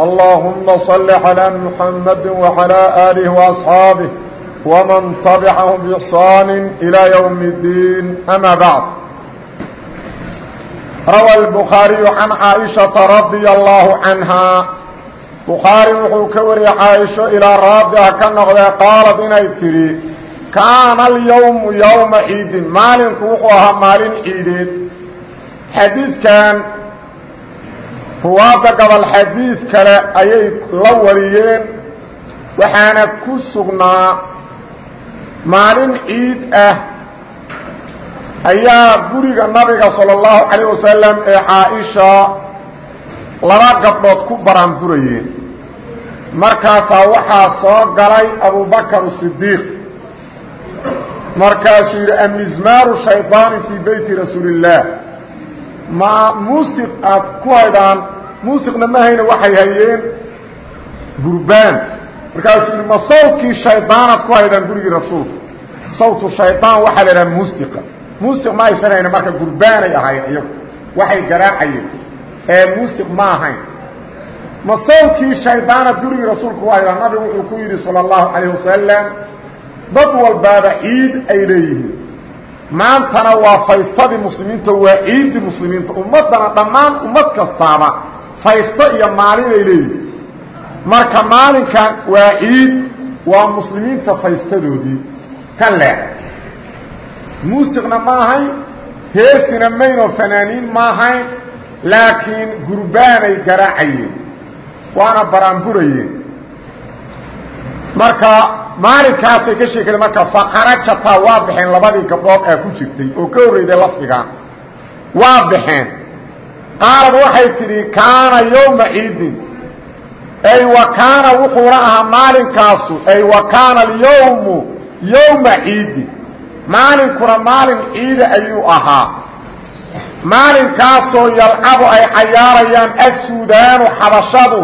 اللهم صل على محمد وعلى آله وأصحابه ومن تبعهم بإحصان إلى يوم الدين أما بعد روى البخاري عن عائشة رضي الله عنها بخاري وxuu ka wariyay caaisho ilaa raabiha ka noqdee qaalad inay tidhi kaana alyawmu yowma ciidin maalinku wuxuu ahaa maalin ciideed xadiidkan ruwaadda gobol xadiid kale ayay la wariyeen waxaana ku sugnaa maalin ciid ah ayaa guriga nabiga salى اllahu calayه wasalam ee caaisha laba gabdhood ku baraanburayeen markaasaa waxaa soo galay abubakar sidiiq markaasuu yidhi amizmaaru shayطaani fii beyti rasuuli الlah ma muusiq aad ku haydaan muusiqna ma hayna waxay hayeen gurbaan. Markaasuu ma sawtkii shaydaanaad ku haydaan gurigii rasuulka. Sawtu shaydaan waxaa la idhaha muusiqa. Muusiq ma aysan hayna marka gurbaanay ahayn iyagu. Waxay garaacayeen. Ee muusiq ma ahayn. Ma sawtkii shaydaanaad gurigii rasuulka ku haydaan nabigu wuxuu ku yidhi sala allahu calayh wasalam dad walbaaba ciid ay leeyihiin. Maantana waa faystadii muslimiinta waa ciiddii muslimiinta. Ummaddana dhammaan ummad kastaaba faysto iyo maalinay leeyihiin marka maalinkan waa ciid waa muslimiinta faystadoodii. Ka leex muusiqna ma ahayn heesina maynoo fanaaniin ma ahayn laakiin gurbaanay garaacayeen. Waana baraanburayeen. Marka maalinkaasay ka sheekada marka faqarajataa waa baxeen labadii gabdhood aa ku jirtay oo ka horreyday lafdigan waa baxeen qaalad waxay tidhi kaana yowma ciidin ay wa kaana wuxuuna ahaa maalinkaasu ay wa kaana alyowmu yowma ciidin maalinkuna maalin ciida ayuu ahaa. Maalinkaasoo yalcabu ay cayaarayaan assuudaanu xabashadu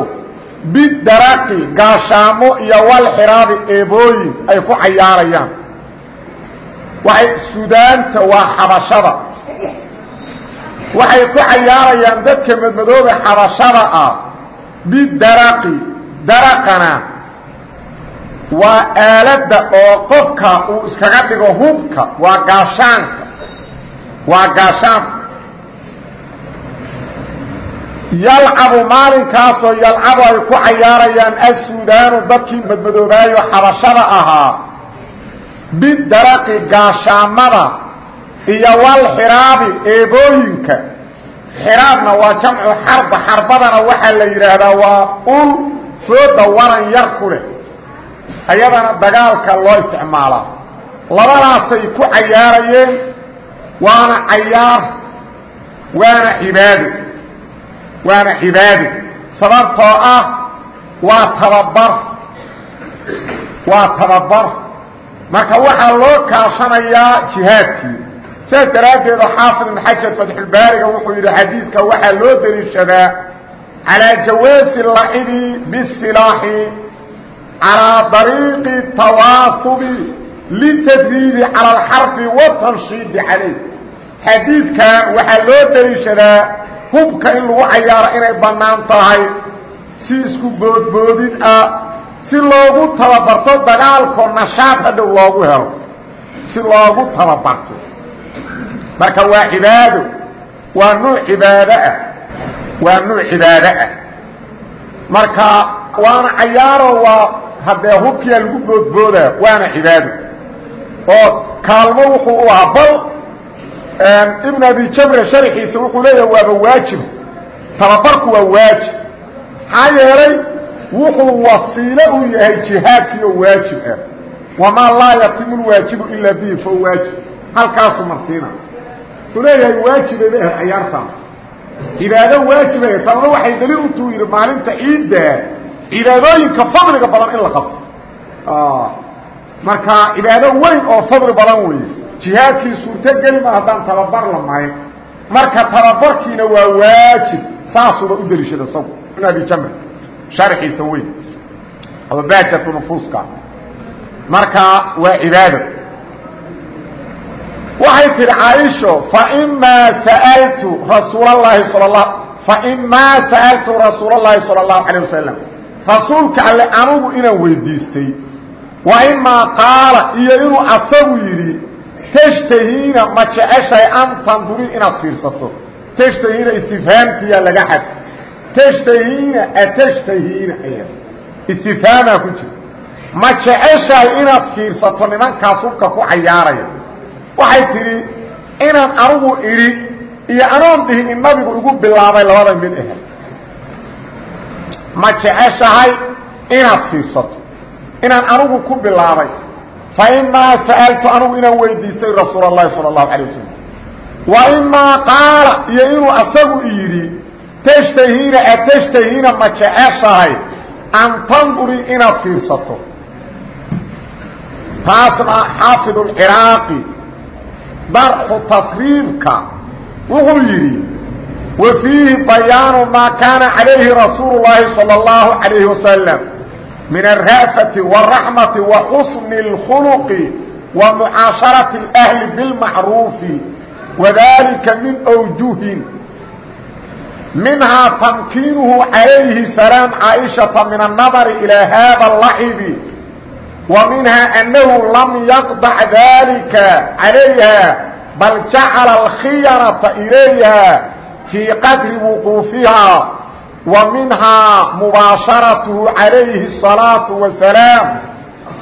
bidaraqi gaashaamo iyo walxiraabi eebooyin ay ku cayaarayaan. Waxay suudaanta waa xabashada waxay ku cayaarayaan dadka madmadooba xabashada ah. Bidaraqi daraqana waa aaladda oo qofka uu iskaga dhigo hubka waa gaashaanka waa gaashaanka. Yalcabu maalinkaasoo yalcabu ay ku cayaarayaan assuudaanu dadkii madmadoobaayo xabashada ahaa. Bidaraqi gaashaamada iyo walxiraabi eebooyinka. Xiraabna waa jamcu xarba xarbadana waxaa la yidhaahdaa waa ul fooda waran yar ku leh ayadana dagaalka loo isticmaalaa labadaasay ku cayaarayeen waana cayaar waana cibaado waana cibaado. Sababtoo ah waa tababar waa tababar. Marka waxaa loo kaashanayaa jihaadkii saas daraaddeed xaafid ibn xajar fatxulbaariga wuxuu yidhi xadiiska waxaa loo deliishadaa calaa jawaasi lacibi bisilaaxi calaa dariiqi tawaasubi litadriibi cala alxarfi watanshiidi calayh. Xadiidkan waxaa loo deliishadaa hubka in lagu cayaaro inay bannaan tahay si isku boodboodid ah si loogu tababarto dagaalko nashaad hadhow loogu helo si loogu tababarto marka waa cibaado waa nuuc cibaado ah waa nuuc cibaado ah. Marka waana cayaaro waa haddee hubkiyaa lagu boodboodaa waana cibaado oo kaalmo wuxuu u ahaa bal ibn abi jamre sharxiisa wuxuu leeyahay waaba waajib. Tababarku waa waajib. Maxaa yeelay wuxuu wasiilo u yahay jihaadkii oo waajib ah. Wamaa laa yatimu lwaajibu ilaa bihi fa waajib. Halkaasuu marsiina wuxuu leeyahay waajibay ah cayaartaan cibaado waajibay tanna waxay daliil utuu yidhi maalinta ciidda cibaadooyinka fadliga badan in la qabto. Marka cibaado weyn oo fadli badan weeye jihaadkii suurtogeli ma haddaan tababar la marin marka tababarkiina waa waajib saasuba u deliishada isagu ibn abi jamr sharxiisa weyn. Ama baajatu nufuuska. Marka waa cibaado waxay tihi caaisho faimaa sa'altu rasuul اlahi sal la faimaa sa'altu rasuul اllahi salى اlahu alيه wasalam rasuulka alle anugu inaan weydiistay wa imaa qaala iyo inuu asagu yidhi tashtahiina ma jeceshahay an tanduri inaad fiirsato tashtahiina istifhaamtiyaa laga xad tashtahiina atashtahiina aya istifhaamaa ku jira ma jeceshahay inaad fiirsato nimankaas hubka ku cayaaraya waxay tidhi inaan anugu idhi iyo anoon dhihin in nabigu igu bilaabay labada mid ahe ma jeceshahay inaad fiirsato inaan anugu ku bilaabay fa imaa sa'altu anugu inaan weydiistay rasuul اllahi salى اlahu alيه wasalam wa imaa qaala iyo inuu asagu yidhi tashtahiina atashtahiina ma jeceshahay an tandurii inaad fiirsato taasna xaafid اciraaqi darxu tasriibka wuxuu yidhi wa fiihi bayaanu maa kaana calayhi rasuulu اllaahi salى اllahu عalayhi wasalam min alra'fati wالraxmati wa xusni اlkhuluqi wa mucaasharati اlأhli biاlmacruufi wadalika min awjuhin minhaa tamkiinuhu calayhi salaam caaishata min annadari ilaa haada اlacibi ومنها أنه لم يقضع ذلك عليها بل جعل الخيرة إليها في قدر وقوفها ومنها مباشرته عليه الصلاة والسلام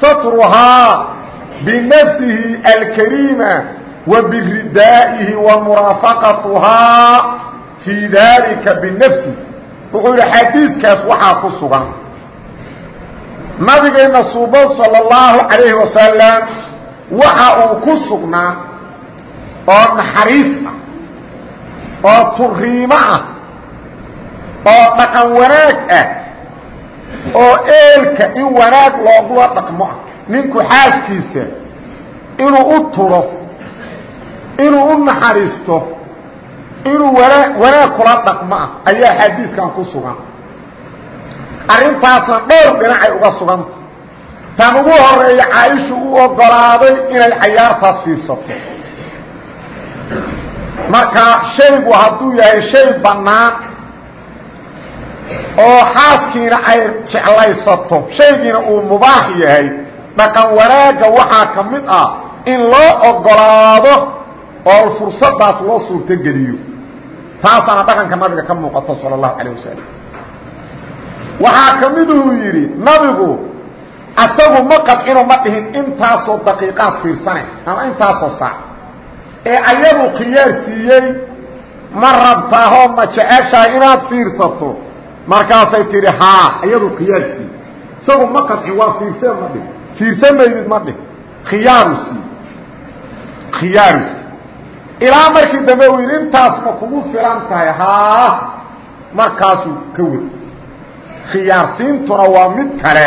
سطرها بنفسه الكريمة وبردائه ومرافقتها في ذلك بالنفس وقول حديث كاس وحا كسغا nabigeena suuban salى اllahu calayhi wasalam waxa uu ku sugnaa oo naxariis ah oo turiimo ah oo dhaqan wanaag ah oo eelka in wanaag loogula dhaqmo ah. Ninku xaaskiisa inuu u turo inuu u naxariisto inuu wana wanaag kula dhaqmo ah ayaa xadiiskan ku sugan arrintaasna dhowr dhinacay uga suganta tan ugu horreeya caaishu u ogolaaday inay cayaartaas fiirsato. Marka shaygu hadduu yahay shay bannaan oo xaaskiina ay jeclaysato shaygiina uu mubaax yahay dhaqan wanaagga waxaa ka mid ah in loo ogolaado oo fursadaas loo suurtogeliyo taasaana dhaqanka nabiga ka muuqato sala allahu calayh wasalam waxaa ka miduu yidhi nabigu asagu ma qadcino ma dhihin intaasoo daqiiqaad fiirsane ama intaasoo saac. Ee ayadu khiyaar siiyey ma rabtaahoo ma jeceshahay inaad fiirsato. Markaasay tidhi haa ayadu khiyaar siiyey. Isagu ma qadcin waa fiirsee ma dhihin. Fiirsan maydid ma dhihin. Khiyaaru siiye khiyaaru siiye ilaa markii dambe uu yidhi intaas ma kugu filan tahay. Haa markaasuu ka wad khiyaarsiintuna waa mid kale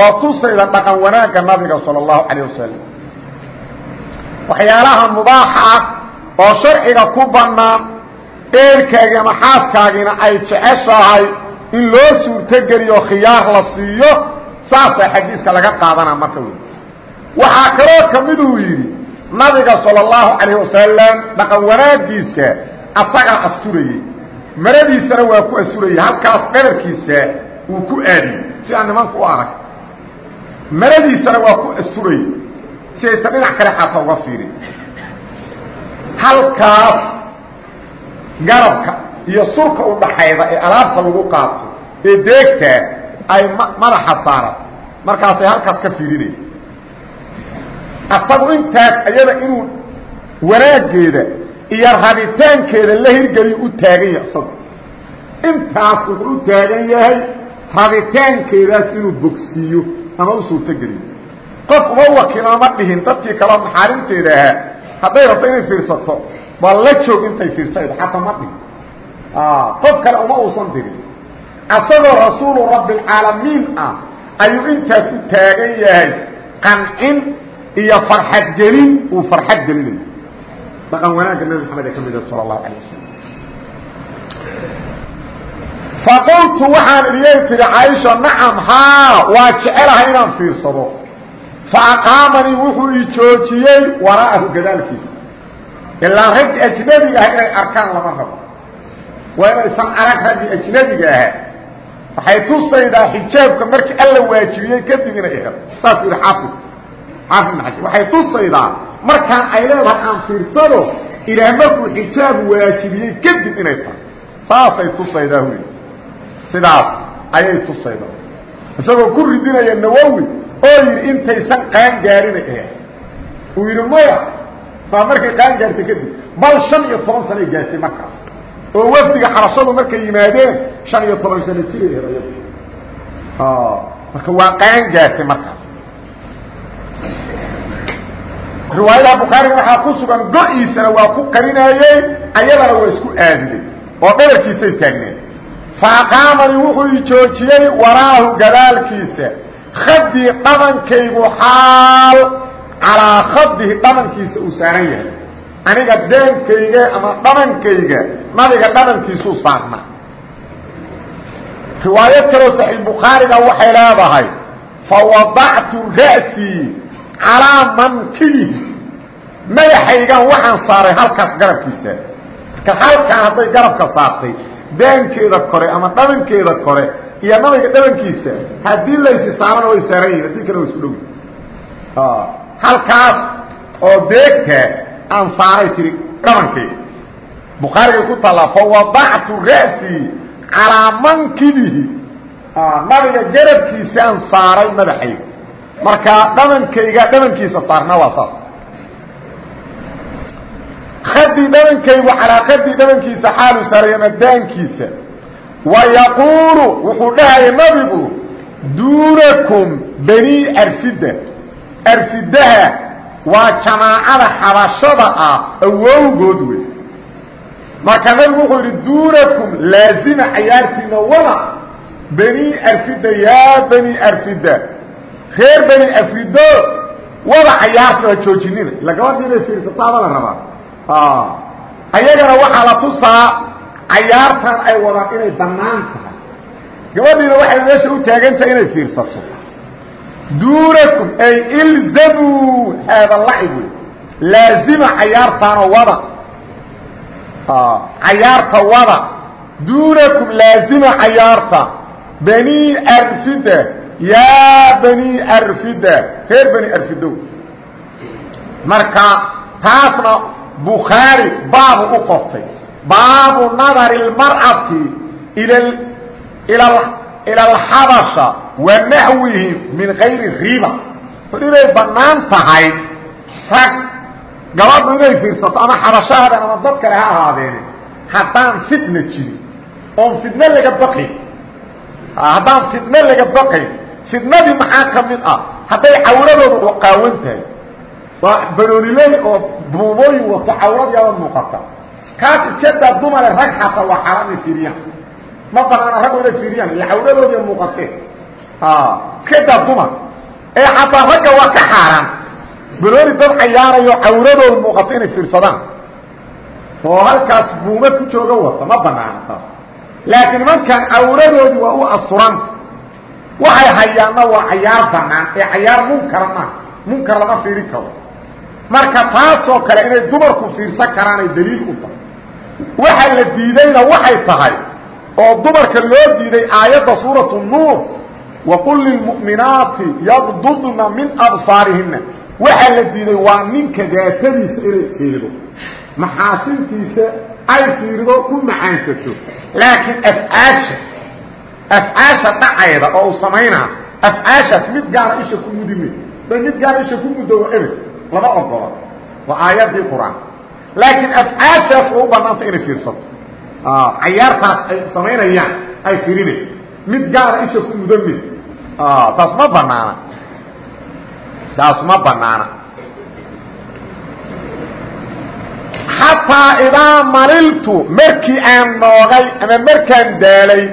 oo tusayda dhaqan wanaagga nabiga salى الlahu عalيه wasalam waxyaalaha mubaaxa ah oo sharciga ku bannaan eerkaagii ama xaaskaagiina ay jeceshahay in loo suurtogeliyo khiyaar la siiyo saasaa xadiiska laga qaadanaa marka wey waxaa kaloo ka miduu yidhi nabiga salى الlahu عalيه wasalam dhaqan wanaagiisa asagaa asturayey maradiisana waa ku asturayey halkaas dherarkiisa uu ku aadiyey si aan nimanku u arag. Maradiisana waa ku asturay si aysan dhinac kale xataa uga fiirin. Halkaas garabka iyo surka u dhaxayda ee alaabta lagu qaato ee deegtaa ay madaxa saaran markaasay halkaas ka fiirinaya asagu intaas ayada inuu wanaaggeeda iyo rabitaankeeda la hirgeliyo u taagan yahay isagu intaas wuxuu u taagan yahay rabitaankeedaas inuu bogsiiyo ama u suurtogeliyo qof uma wakiilana ma dhihin dadkii kaleo maxaarimteeda ahaa hadday rabto inay fiirsato waa la joog intay fiirsaydo xataa ma dhihin. Qof kale uma uusan dirin asagoo rasuulu rabbialcaalamiin ah ayuu intaas u taagan yahay qancin iyo farxad gelin uu farxad gelinayo. Dhaqan wanaagga nabi maxamed ee ka mida sala allahu alay wasalam faqultu waxaan idiyay tihi caaisha nacam haa waa jecelahay inaan fiirsado faaqaamanii wuxuu i joojiyey waraa'ahu gadaalkiisa ilaa raggi ajnabiga ah inay arkaan lama rabo waa inaysan arag raggii ajnabiga ahaa waxay tusaydaa xijaabka markii alla waajibiyey kadib inay hel saasuu yihi xaafid xaafid xajar waxay tusaydaa markaan ay leedahay aan fiirsado ilaah markuu xijaab waajibiyey kadib inay tahay saasay tusaydaa wy sidaas ayay tusaydaa isagoo ku ridinaya nawowi oo yidhi intaysan qaan gaarinay ahayd uu yidhi maya maa markay qaan gaartay kadib bal shan iyo toban sanay gaartay markaas. Oo wafdiga xabashadu markay yimaadeen shan iyo toban sano jiray eray. Marka waa qaan gaartay markaas. Riwaayadaha bukhaariga waxaa ku sugan go-iisana waa ku qarinaayey ayadana waa isku aadiday oo dhabarkiisay taagneen faaqaamanii wuxuu joojiyey waraahu gadaalkiisa. Khadii dhamankaygu xaal calaa khadihi dhamankiisa uu saaran yahay. Aniga deenkayga ama dhamankayga nabiga dhamankiisuu saarna riwaayo kaloo saxiix bukhaariga waxay leedahay fawadactu ra'sii calaa mankibihi madaxaygan waxaan saaray halkaas garabkiisa. Marka halkaan hadday garabka saartay daankeeda kore ama dhabankeeda kore iyo nabiga dhabankiisa haddii laysi saarana way saaran yihiin haddii kale wa isku dhowi halkaas oo deegta aan saaray tiri dhabankeyga bukhaarigay ku taallaa fawadactu ra'sii calaa mankibihi. Nabiga garabkiisa aan saaray madaxayga marka dhabankayga dhabankiisa saarna waa saas khadii dhabankaygu calaa khadii dhabankiisa xaalu saaray madaankiisa wa yaquulu wuxuu dhahaya nabigu duunakum bani arfida arfidaha waa jamaacada xabashada ah awowgood wey marka nabigu wuxuu yidhi duunakum laazima cayaartiina wada bani arfida yaa bani arfida reer bani afrido wada cayaarta ha joojinina. Ila gabadhi inay fiirsataaba la rabaa ayagana waxaa la tusaa cayaartan ay wadaan inay bannaan tahay. Gabadhiina waxay meesha u taagantahay inay fiirsato. Duunakum ay ilzamuu haada lacib laazima cayaartaanoo wada. Cayaarta wada. Duunakum laazima cayaarta. Bani arfida. Yaa bani arfida. Reer bani arfidow. Marka taasna bukhaari baabu u qortay baabu nadari اlmar'ati ila alxabasha wa min gayri riba. Or inay bannaan tahay rag gabadhu inay fiirsato ama xabashahaadan ama dad kale ha ahaadeene haddaan fitna jirin oon fitne laga baqayn haddaan fitne laga baqayn fitnadii maxaa ka mid ah? Hadday cawradoodu qaawan tahay banooniley oo buumooyin wato cawrad yaaba muuqata. Kaas iska daa dumare rag xata waa xaaraan inay fiiriyaan. Ma banaana raggu inay fiiriyaan iyo cawradoodiiya muuqatee iska daa dumar. Ee xataa ragga waa ka xaaraan. Banooni dad cayaarayo cawradooda muuqato inay fiirsadaan. Oo halkaas buumo ku jooga wata ma banaana taas laakiin nimankan cawradoodii waa u asturan waxay hayaanna waa cayaar banaan ee marka taasoo kale inay dumarku fiirsan karaanay daliil u tahay. Waxa la diidayna waxay tahay oo dumarka loo diiday aayadda suuratu nuur waqul lilmu'minaati yaqdudna min absaarihina waxaa la diiday waa ninka daatadiisa inay fiirido. Maxaasintiisa ay fiirido ku macaansato. Laakiin afcaasha afcaasha dhacayda oo uu samaynaa afcaashaas mid gaara isha ku mudime bay mid gaara isha ku muddo lama ogola waa aayadii qur'aan. Laakiin afcaashaas waa u banaanta inay fiirsato. Cayaartaas ay samaynayaan ay firinay mid gaara isha ku mudame taas ma banaana taas ma banaana xataa idaa maliltu markii aan noogay ama markaan daalay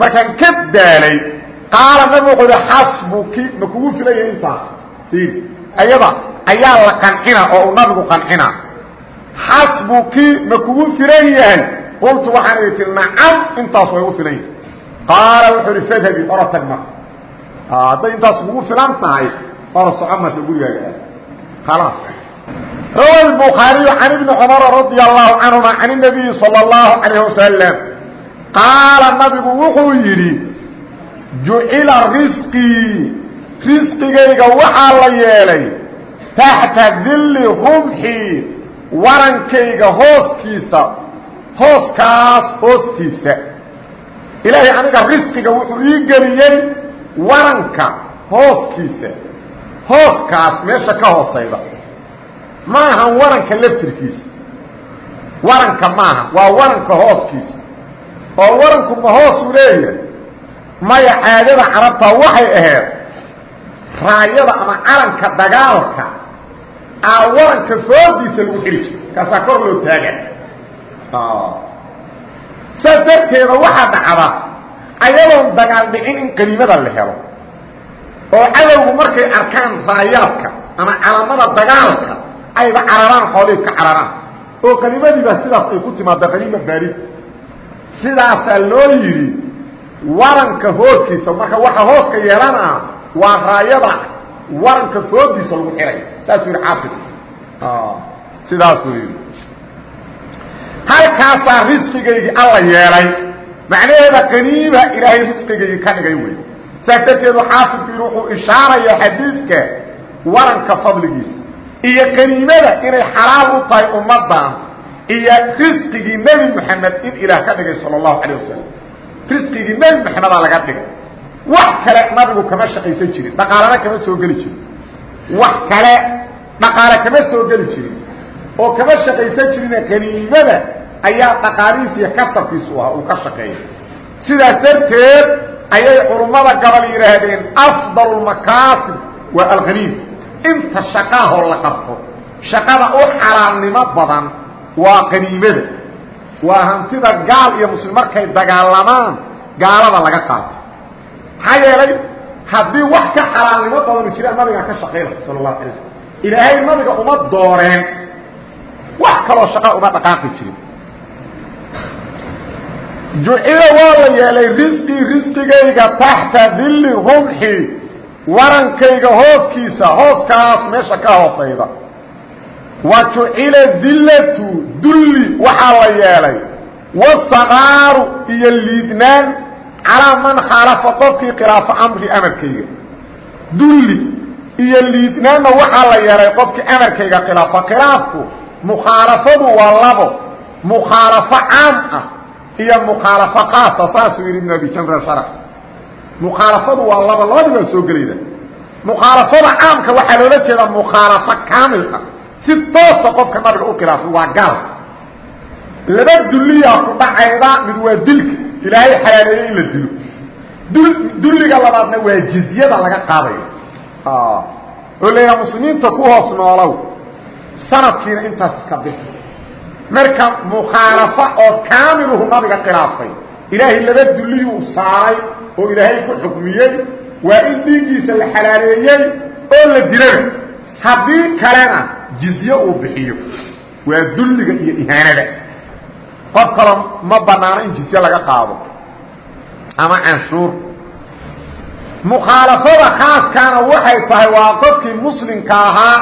markaan ka daalay qaala nabigu wuxuu yihi xasbuki ma kugu filaya intaas. Ayada ayaa la qancina oo uu nabigu qancina xasbuki ma kugu filan yahay qultu waxaan idhi ti nacam intaas way u filan yahay qaala wuxuu ihi fadhabi ora tag marka hadday intaas kugu filan tahay ora soco marka gurigaaga aad khalaas rawa الbukhaariyu can ibni cumara radia allahu canhuma can الnabiyi salى اllahu calayh wasalam qaala nabigu wuxuu yidhi jucila risqii risqigayga waxaa la yeelay taxta dilli rumxii warankayga hooskiisa hooskaas hoostiisa. Ilaahay aniga risqiga wuxuu ii geliyey waranka hooskiisa. Hooskaas meesha ka hoosayda. Ma ahan waranka laftirkiisa. Waranka maaha waa waranka hooskiisa. Oo waranku ma hoosuu leeyahay? Maya caadada carabta waxay ahayd raayada ama calanka dagaalka. aa waranka foodiisa lagu xidhi jiro kaasaa kor loo taaga saas darteeda waxaa dhacda ayadoon dagaal dhicin in qaniimada la helo oo cadowgu markay arkaan raayaadka ama calamada dagaalka ayba cararaan xoolihii ka cararaan. Oo qaniimadiibaa sidaas ay ku timaada qaniima baarid sidaasaa loo yidhi waranka hooskiisa marka waxa hooska yeelanaa waa raayada waranka foodiisa lagu xihay saasuu yidhi xaafid sidaasuu yidhi. Halkaasaa risqigaygii alla yeelay macnaheeda qaniima ilaahay risqigaygii ka dhigay wey saas darteedu xaafidku yidhi wuxuu ishaaraya xadiidka waranka fadligiisa iyo qaniimada inay xalaal u tahay ummaddan iyo risqigii nebi moxamed in ilaah ka dhigay sala allahu calayh wasalam risqigii nebi moxamedaa laga dhigay. Wax kale nabigu kama shaqaysan jirin dhaqaalana kama soo geli jirin wax kale dhaqaale kama soo geli jirin. oo kama shaqaysan jirine qaniimada ayaa dhaqaalihiis iyo kasabkiisu ah uu ka shaqeeya sidaas darteed ayay culummada gabal yidhaahdeen afdal makaasib waa alkhaniim inta shaqaahoo la qabto shaqada u xalaalnimo badan waa qaniimada waa hantida gaal iyo muslim markay dagaalamaan gaalada laga qaato. Maxaa yeelay haddii wax ka xalaalnimo badanu jiraan nabigaa ka shaqayla sala allahu alay slam ilaahay nabiga uma dooreen. Wax kaloo shaqa uma dhaqaaqi jirin. Jucila waa la yeelay risqii risqigayga taxta dilli rumxi warankayga hooskiisa hooskaas meesha ka hoosayda. Wa jucila dillatu dulli waxaa la yeelay. Wasakaaru iyo liidnaan calaa man khaalafa qofkii khilaafo amri amarkayga. Dulli iyo liidnaanna waxaa la yeelay qofkii amarkayga khilaafa. Khilaafku mukhaalafadu waa labo. Mukhaalafo caam ah iyo mukhaalafo kaasa saasuu yidhi ibn abi jamr sharax mukhaalafadu waa laba labadi baa soo gelayda. Mukhaalafada caamka waxaa loola jeedaa mukhaalafo kaamil ah. Si toosa qofka nabiga u khilaafay waa gaal. Laba dulliyaa ku dhacayda mid waa dilka ilaahay xalaaleeyey in la dilo. Dul dulliga labaadna waa jizyada laga qaadayo. Oo layidhaha muslimiinta ku hoos noolow sanadkiina intaas iska bixi. Marka mukhaalafo oo kaamiluhu nabiga khilaafay ilaahay laba dulliyuu saaray oo ilaahay ku xukmiyey waa in dhiiggiisa la xalaaleeyey oo la dilana haddii kalena jizye uu bixiyo waa dulliga iyo ihaanada qof kaloo ma banaano in jizye laga qaado. Ama canshuur mukhaalafada khaaskaana waxay tahay waa qofkii muslimka ahaa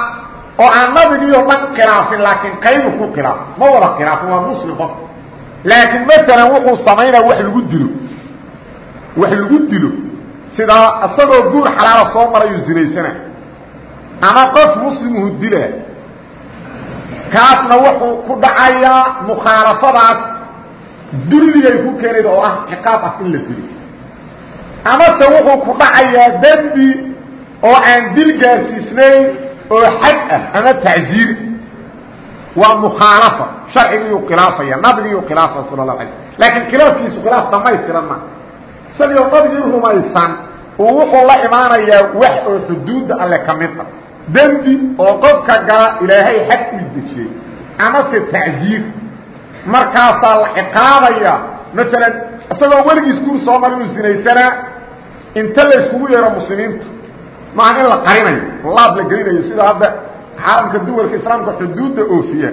oo aan nabigii oo dhan khilaafin laakiin qaybu ku khilaaf. Ma wada khilaafin waa muslim qof. Laakiin maalan wuxuu samaynaa wax lagu dilo. Wax lagu dilo. Sidaa isagoo guur xalaala soo marayuu zinaysana ama qof muslimuhu dila kaasna wuxuu ku dhacayaa mukhaalafadaas dulligay ku keenayd oo ah ciqaab ah in la dilo amase wuxuu ku dhacayaa dembi oo aan dil gaarsiisnayn oo xad ah ama tacziir. Waa mukhaalafa sharcigiyuu khilaafaya nabigiyuu khilaafaya sala lahu alay laakiin khilaafkiisu khilaaf dhamaystiran ma. Isagoo nabigii rumaysan uu wuxuu la imaanayaa wax oo xuduudda alle ka mid ah dembi oo qofka gala ilaahay xad u dejiyey amase tacziir. Markaasaa la ciqaabaya maalan isagoo weligiis guur soo mar inuu sinaysanaa inta la iskugu yeero muslimiinta. Maaha in la qarinayo laab la gelinayo sida hadda caalamka duwalka islaamka xuduudda oofiya.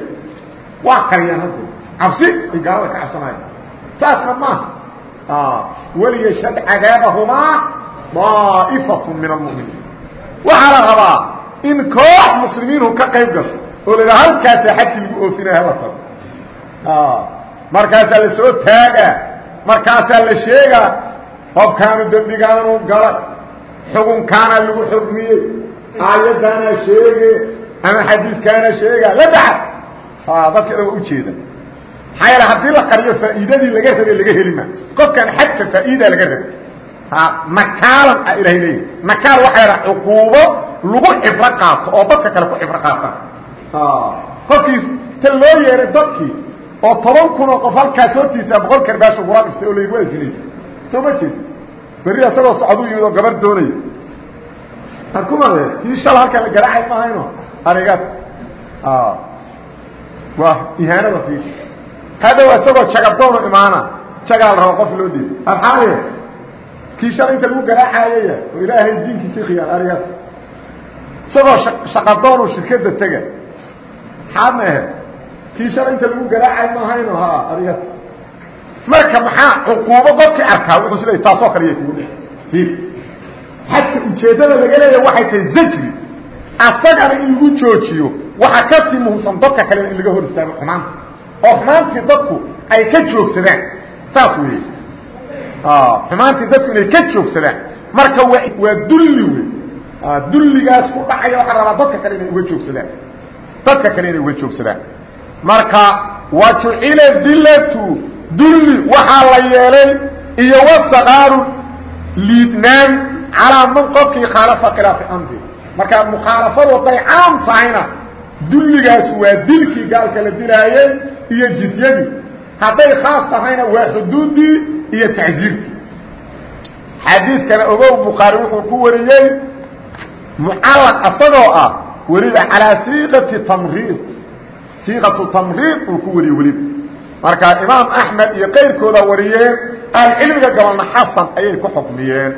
Waa qariyaan hadda. Cabsi ay gaalada ka cabsanaya saasna maaha waliyashhad cadaabahumaa daa'ifatu min almu'miniin. Waxaa la rabaa in koox muslimiinhu ka qayb gasho oo la idhaha halkaasaa xadkii lagu oofinaya hala tago markaasaa la soo taagaa markaasaa la sheegaa qofkaanu dembigaanu galay xukunkaana lagu xukmiyey aayadaana sheege ama xadiiskaana sheega la baxa dadka dhan waa ujeeda maxaa yaele haddii la qariyo faa'iidadii laga rabay laga heli ma qofkan xadka faa'iida laga rabay. Nakaalan a ilahay leeyahy nakaal waxaa yadhaha cuquubo lagu cibro qaato oo dadka kale ku cibro qaataan. Qofkiis ta loo yeeray dadkii oo toban kun oo qof halkaas hortiisa boqol karbaasho kula dhiftay oo laygu asinaysa soo ma jeed berri isagoo socduu yimid oo gabar doonaya arkumade kii shal halkan la garaacay mahayno arigaas waa ihaanada fiir hadhow isagoo jagadoonu imaana. Jagaa la rabo qof loo dhiibo abxaaliya kii shal inta lagu garaacayaya oo ilaahay diinkiisii khiyaan arigaas isagoo shaqadoonu shirkadda tega maxaadna ahayd? Kii shal inta lagu garaacay mahayno ha arigaas marka maxaa cuquubo qofkii arkaa? Wuxuu leey taasoo kale yay kugu. Dhe fiir. Xadka ujeeddada laga leeya waxay tahay zajri. Asagana in lagu joojiyo waxaa ka sii muhimsan dadka kalena in laga hor istaago xumaanta oo xumaantii dadku ay ka joogsadaan. Saas weeye. Xumaantii dadku inay ka joogsadaan. Marka wa waa dulli wey dulligaas ku dhacaya waxaa rabaa dadka kale inay uga joogsadaan. Dadka kale inay uga joogsadaan. Marka wa jucila dilatu dulli waxaa la yeelay iyo wasaqaaru liidnaan calaa man qofkii khaalafa khilaafi amri. Marka mukhaalafadu hadday caam tahayna dulligaas waa dilkii gaalka la dilaayey iyo jizyadii. Hadday khaas tahayna waa xuduuddii iyo tacsiirtii xadiidkana ogow bukhaari wuxuu ku wariyey mucallaq asagoo ah weliba calaa siiqati tamriid. Siiqatu tamriid uu ku wariye weliba markaa imaam axmed iyo qayrkooda wariyeen ahlucilmiga gabalna xasan ayay ku xukmiyeen.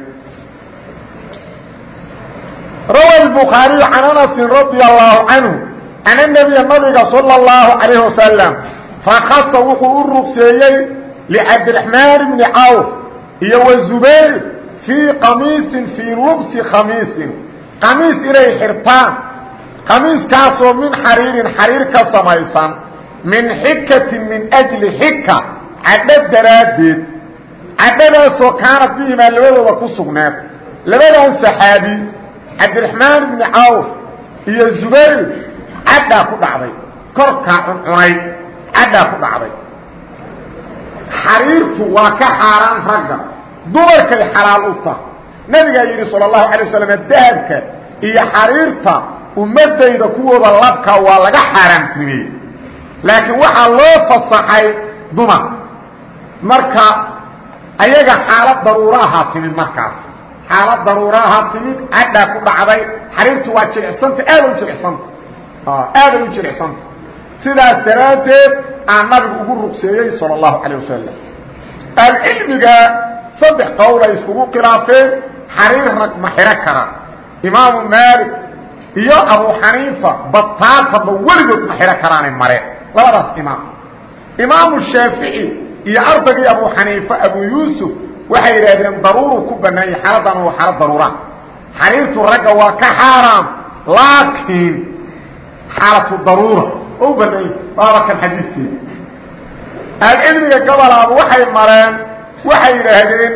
Rawa bukhaariyu can anasin radia allaahu canhu can anabiya nabiga sala اllahu calayh wasalam rakhasa wuxuu u rugseeyey licabdiraxmaan bni cawf iyo wazubayr fii qamiisin fii lubsi khamiisin qamiis inay xirtaan. Qamiiskaasoo min xariirin xariir ka samaysan min xikatin min ajli xika cadho daraaddeed. Cadhadaasoo kaanad bihimaa labadooda ku sugneed labadan saxaabi cabdiraxmaan ibni cawf iyo zubayr cadhaa ku dhacday. Korkaa cuncunay cadhaa ku dhacday. Xariirtu waa ka xaaraan ragga. Dumarkay xalaal u taha nabigaa yidhi sala allahu alay wasalam dahabka iyo xariirta ummadayda kuwooda labka waa laga xaaraamtinimeeyey laakiin waxaa loo fasaxay dumar marka ayaga xaalad daruuraahaa timid markaas xaalad daruuraahaa timid cadhaa ku dhacday xariirtu waa jilicsanta aada u jilicsanta aaday u jilicsanta sidaas daraaddeed aan nabigu ugu rugseeyey salى اlahu alيه wasalam ahlucilmiga saddex qowl ay iskugu khilaafeen xariir rag ma xiro kara imaamu maalik iyo abu xaniifa bataatanba weligood ma xiro karaanay mareen labadaas imaam. Imaamu shaafici iyo ardaygii abu xaniifa abu yuusuf waxay yidhaahdeen daruuru ku banaanyay xaaladdan waa xaalad daruura. Xariirtu ragga waa ka xaaraam laakiin xaalatu daruura oo u banaanya waaba kan xadiidkeeda. Ahlucilmiga gobolaaba waxay mareen waxay yidhaahdeen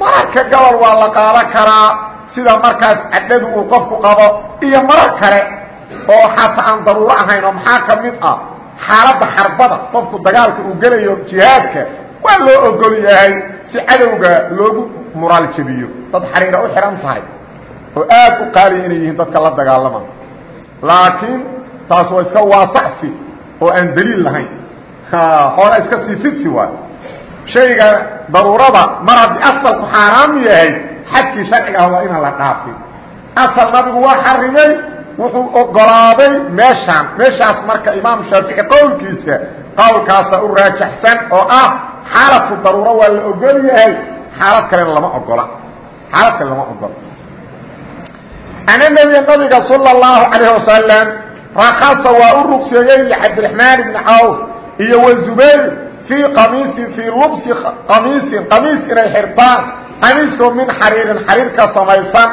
mararka gobol waa la qaado karaa sida markaas cadhadu uu qofku qabo iyo marar kale oo xataa aan daruuro ahayn oo maxaa ka mid ah xaaladda xarbada qofku dagaalka uu gelayo jihaadka waa loo ogol yahay si cadowga loogu muraal jebiyo dad xariira u xidhan tahay oo aad u qaaliya inay yihiin dadka la dagaalama. Laakiin taas waa iska waasaxsi oo aan daliil lahayn. Hoola iska sii fidsi waay. Shayga daruurada mar haddii asalku xaaraam yahay xadkii sharciga ah waa inaan la dhaafin asal nabigu waa xarimay wuxuu ogolaaday meeshaan. Meeshaas marka imaam shaafici qowlkiisa qowlkaasa u raajaxsan oo ah xaalatu daruuro waa la ogol yahay. Xaalad kalena lama ogola. Xaalad kale lama ogola. Ana nebiga nabiga sala اllahu calayh wasalam rakasa waa u rugseeyey cabdiraxmaan ibni cawf iyo wazubayr fii qamiisin fii lubsi qamiisin qamiis inay xirtaan qamiisku min xariirin xariir ka samaysan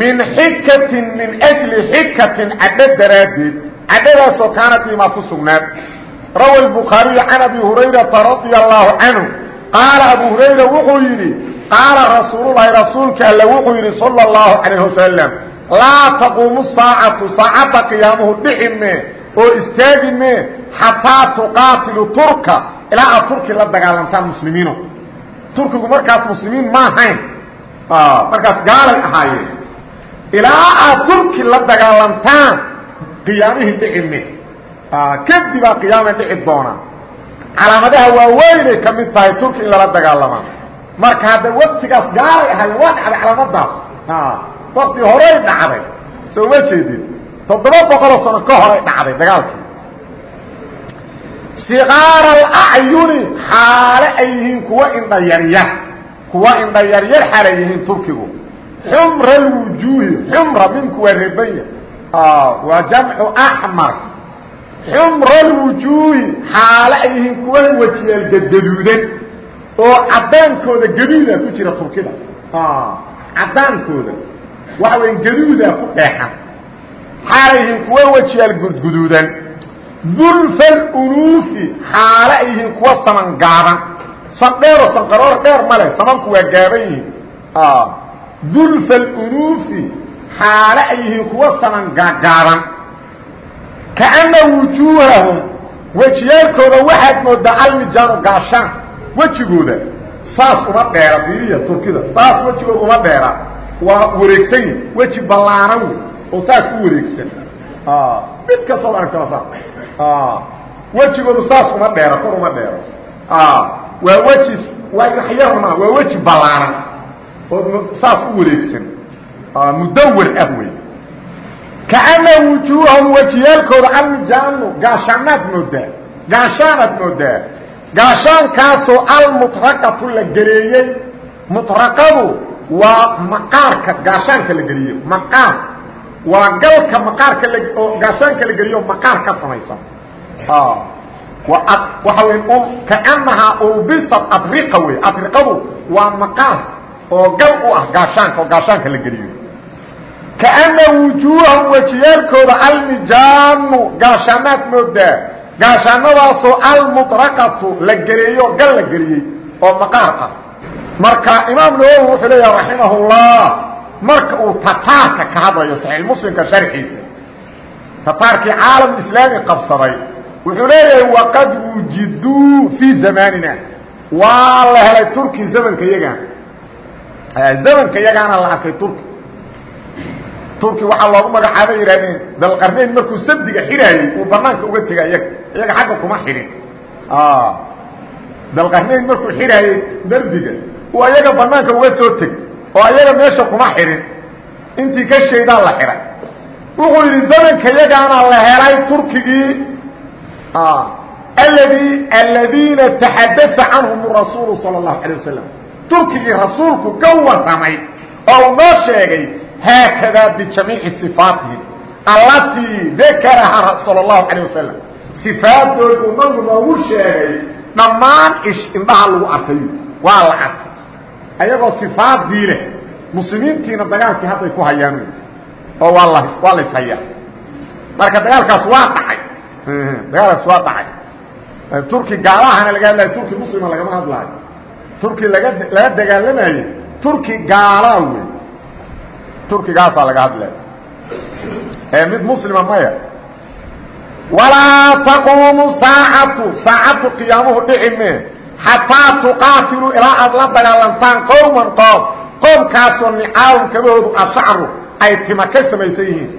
min xikatin min jli xikatin cadho daraaddeed. Cadhadaasoo kaanat imaa ku sugnaad. Rawa albukhaariyu can abi hurayrata radia allaahu canhu qaala abu hurayra wuxuu yidhi qaala rasuululahi rasuulka alle wuxuu yidhi sala allahu calayh wasalam laa taquumu saacatu saacadda qiyaamuhu dhici mee oo istaagi mee xataa tuqaatilu turka ilaa aad turki la dagaalantaan muslimiino turkigu markaas muslimiin ma ahayn. Markaas gaalay ahaayeen. Ilaa aad turki la dagaalantaan qiyaamihii dhici mee kadibaa qiyaama dhici doona calaamadaha waaweynay ka mid tahay turki in lala dagaalamaa marka hadda waktigaas gaalay ahaayeen waa dhacday calaamadaas. Wakti horay dhacday. Soo ma jeedin. Toddoba boqoloo sano ka horay dhacday dagaalkii siqaara alacyuni xaale ay yihiin kuwa indha yaryar kuwa indha yaryar xaalay yihiin turkigu. Xumra alwujuuhi xumra minku waa rebanya waa jamcu axmar xumra alwujuuhi xaale ay yihiin kuwa wajiyaal gadgaduudan oo caddaankooda gaduuda ku jira turkida. Caddaankooda. Waxa weya gaduudaa ku dheexan xaalay yihiin kuwa wajiyaal gudguduudan dulfal unuufi xaale ay yihiin kuwa saman gaaban san dheero sanqaroor dheer ma leh samanku waa gaaban yihiin. Dulfal unuufi xaale ay yihiin kuwa saman gaagaaban kaana wujuuhahum wejiyaalkooda waxaad moodaa almijaanu gaashaan wejigooda saas uma dheera fiiriya turkida saas wejigooda uma dheera. Waa wareegsan yihi weji ballaanan wey oo saas u wareegsan mid kastood aragtaba saas. Wejigoodu saas uma dheero kor uma dheero. Waa weji waa waxyarma waa weji ballaanan oo saas u wareegsan. Mudawar ah wey kaana wujuuhahum wejiyaalkooda almijaanu gaashaanaad moodaa. Gaashaanaad moodaa. Gaashaankaasoo almutraqatu la geleeyey mutraqadu waa maqaarka gaashaanka la geliyo maqaar waa galka maqaarka oo gaashaanka la geliyo maqaar ka samaysan. Waxa wey kaanahaa ulbisat adriqa wey adriqadu waa maqaar oo gal u ah gaashaanka oo gaashaanka la geliyo. Kaana wujuuhahum wejiyaalkooda almijaanu gaashaanaad moodaa. Gaashaanadaasoo almuطraqatu la geleeyo gal la geliyey oo maqaar ah. Marka imaam nawowi wuxuu leeyaha raximah اllah marka uu tataarka ka hadlayo saxiix muslimka sharxiisa tataarkii caalam islaami qabsaday wuxuu leeyahay waqad wujiduu fii zamanina. Waa la helay turki zamanka yagaan zamanka yagaana la arkay turki. Turki waxaa loogu magacaaba yidhahdeen dalqarnayn markuu sabdiga xidhaayey uu banaanka uga tega iyaga iyaga xagga kuma xidhin dalqarnayn markuu xidhaayey derbiga uu ayaga banaanka uga soo teg oo ayaga meesha kuma xidhin intii ka shaydaa la xidhay wuxuu yidhi zamanka yagaana la helay turkigii aladi aladiina taxadaa canhum rasuulu sala اlahu alay wasalam turkigii rasuulku ka warramay oo uu noo sheegay haakadaa bijamiici sifaatihim allatii dakarahaa sala اlahu alay wasalam sifaadooda uu nabigu noogu sheegay dhammaan ish indhaha lagu arkay. Waa la arkay ayagoo sifaadii leh muslimiintiina dagaalkii hadday ku hayaan oo waa la waa la ishayaa. Marka dagaalkaas waa dhacay. Dagaalkaas waa dhacay. Turki gaalahana laga hadlayo turki muslima lagama hadlaayo. Turki laga laga dagaalamayo turki gaalaa wey turkigaasaa laga hadlaya ee mid muslima maya walaa taquumu saacatu saacaddu qiyaamuhu dhici mee xataa tuqaatiluu ilaa aad la dagaalantaan qowman qoom qoomkaasoo nicaawun kabahoodu ashacru ay tima ka samaysan yihiin.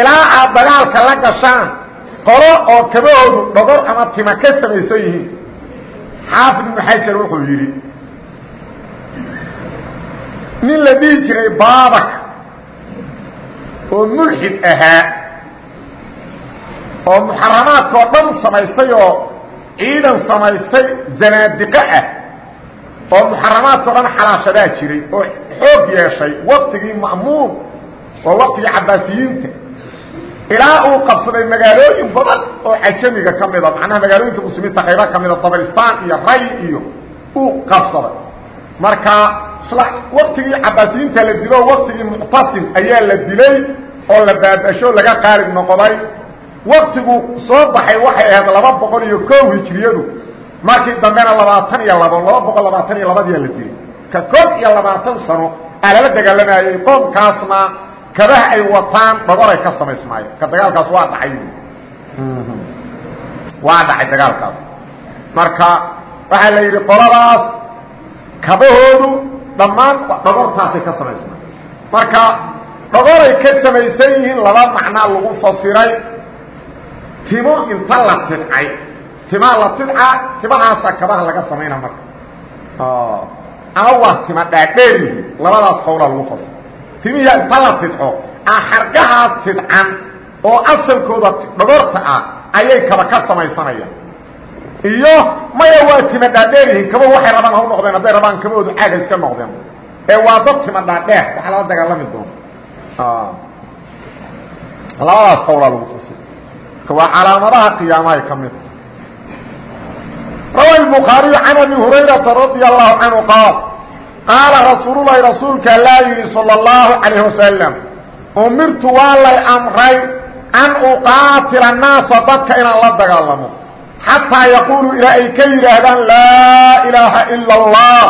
Ilaa aad dagaalka la gashaan qolo oo kabahoodu dhogor ama tima ka samaysan yihiin. Xaafid ibnu xajar wuxuu yidhi nin la dhihi jiray baabak oo mulxid ahaa oo muxaramaadka oo dhan samaystay oo ciidan samaystay zanaadiqo ah oo muxaramaadka o dhan xalaashadaa jiray oo xoog yeeshay waktigii ma'muun waa waktigii cabaasiyiinta. Ilaa uu qabsaday magaalooyin badan oo cajamiga ka mida macnaha magaalooyinka muslimiinta qayba ka mida dabaristan iyo ray iyo uu qabsaday. Marka isla waktigii cabaasiyiinta la dilo waktigii muctasim ayaa la dilay oo la baabasho laga qaalib noqday waktigu soo baxay waxay ahayd laba boqol iyo kow hijriyadu. Markii dambena labaatan iyo labo laba boqol labaatan iyo labadiyaa la dilay. Ka koob iyo labaatan sano aa lala dagaalamayey qoomkaasna kabaha ay wataan dhagoray ka samaysmaayeen ka dagaalkaas waa dhacay. Waa dhacay dagaalkaas. Marka waxaa la yidhi qoladaas kabahoodu dhammaan dhagortaasay ka samaysmaayeen marka dhagoray ka samaysan yihiin laba macnaa lagu fasiray timo inta la tidcay. Timaa la tidca timahaasa kabaha laga samayna marka. Ama waa tima dhaadheer yihiin labadaas qawlaa lagu fasiray timihii inta la tidco aan xargahaas tidcan oo asalkooda dhagorta ah ayay kaba ka samaysanayaan. Iyo maya waa tima dhaadheer yihiin kaba waxay rabaan ha u noqdeen hadday rabaan kabahoodu caaga iska noqdeen. Ee waa dad tima dhaadheer waxaa lala dagaalami doona labadaas qawlaa lagu fasira marka waa calaamadaha qiyaamahay ka mid rawa الbukhaariyu can abi hurayrata radia allahu canhu qaal qaala rasuululahi rasuulka laa yidhi salى اllahu calayh wasalam umirtu waa lay amray an uqaatila naasa dadka inaan la dagaalamo xataa yaquuluu ilaa ay ka yidhaahdaan laa ilaaha ila اllah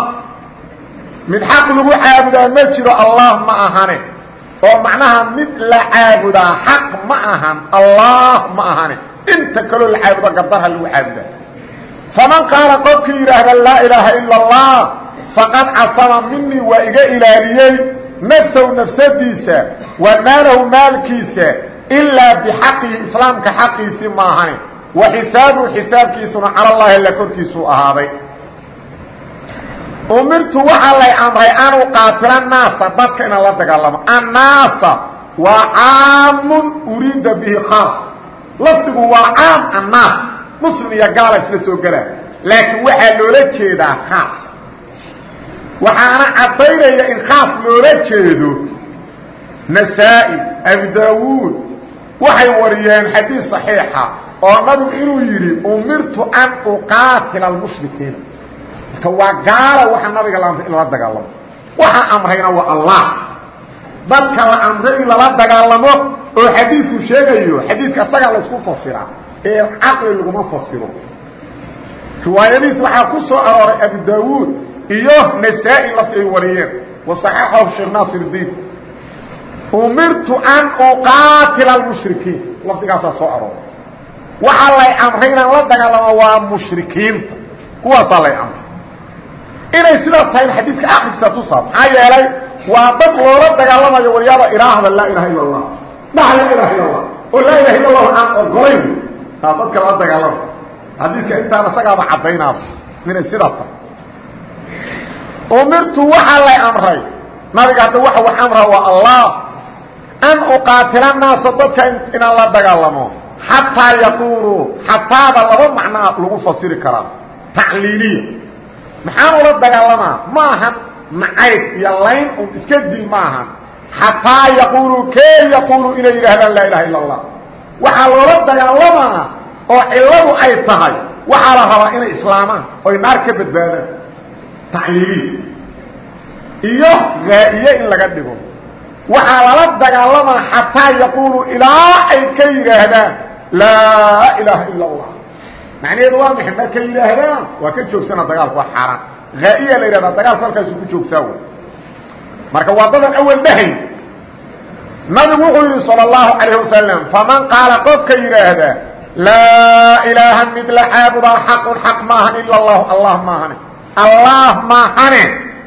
mid xaq lagu caabudaa ma jiro allah ma ahane oo macnaha mid la caabudaa xaq ma ahan allah ma ahane inta kaloo la caabudo gardarha lagu caabudaa faman qaala qofkii yidhaahda laa ilaaha ila اllah faqad casama minii waa iga ilaaliyey nafsahu nafsadiisa wa maalahu maalkiisa ilaa bixaqihi islaamka xaqiisii maahane wa xisaabuhu xisaabkiisuna cala allahi alla korkiisuu ahaaday umirtu waxaa lay amray an uqaatila naasa dadka inaan la dagaalamo. Annaasa waa caamun uriida bihi khaas. Lafdigu waa caam annaas. Muslim iyo gaala isla soo gelaa laakiin waxaa loola jeedaa khaas. Waxaana caddaynaya in khaas loola jeedo nasaa-i abu daawuud. Waxay wariyeen xadiis صaxiixa oo nabigu inuu yidhi umirtu an uqaatila almushrikiina ka waa gaalo waxa nabiga la amray in lala dagaalamo. Waxa amrayna waa allah. Dadka la amray in lala dagaalamo oo xadiidku sheegayo xadiidka isagaa laysku fasiraa ee caqli laguma fasiro. Riwaayadiis waxaa ku soo arooray abu daawuud iyo nasaa-i wariyeen. Wasaxaxahu sheekh naasirdiin umirtu an uqaatila almushrikiin. Lafdigaasaa soo arooray. Waxaa lay amray inaan la dagaalamo waa mushrikiinta. Kuwaasaa lay amray inay sidaas tahay xadiidka akrigiisa tusaa maxaa yeelay waa dad loola dagaalamayo waryaaba ilaahda laa ilaha illa اllah dhaha laa ilaha illa اllah oo laa ilaha illa allahu aan ogolayn. Aa dadka lala dagaalama xadiidka intaan isagaaba caddaynaaba inay sidaas tahay. Umirtu waxaa lay amray. Nabiga hadda waxa wax amra waa allah. An uqaatila naasa dadka inaan la dagaalamo. Xataa yaquuluu xataada laba macnaa lagu fasiri karaa. Tacliiliya maxaan ula dagaalamaa ma ahan nacayb iyo layn un iska dil ma ahan xataa yaquuluu kee yaquuluu inay yidhaahdaan laa ilaha illa allah waxaa loola dagaalamaa oo cilladu ay tahay waxaa la rabaa inay islaamaan oy naar ka badbaadaan. Tacliiliya iyo haa'iye in laga dhigo. Waxaa lala dagaalamaa xataa yaquuluu ilaa ay ka yidhaahdaan laa ilaaha ila اllah macnaheedu waa maxay markay yidhaahdaan waa ka joogsana dagaalku waa xaaraan haa'iya la yidhahdaa dagaalku halkaasu ku joogsaa wey marka waa dadan awal dhahay nabigu wuxuu yidhi salى اllahu calayh wasalam faman qaala qofka yidhaahda laa ilaaha mid la caabudaa xaqun xaq maahan ila اllahu allah maahane allah maahane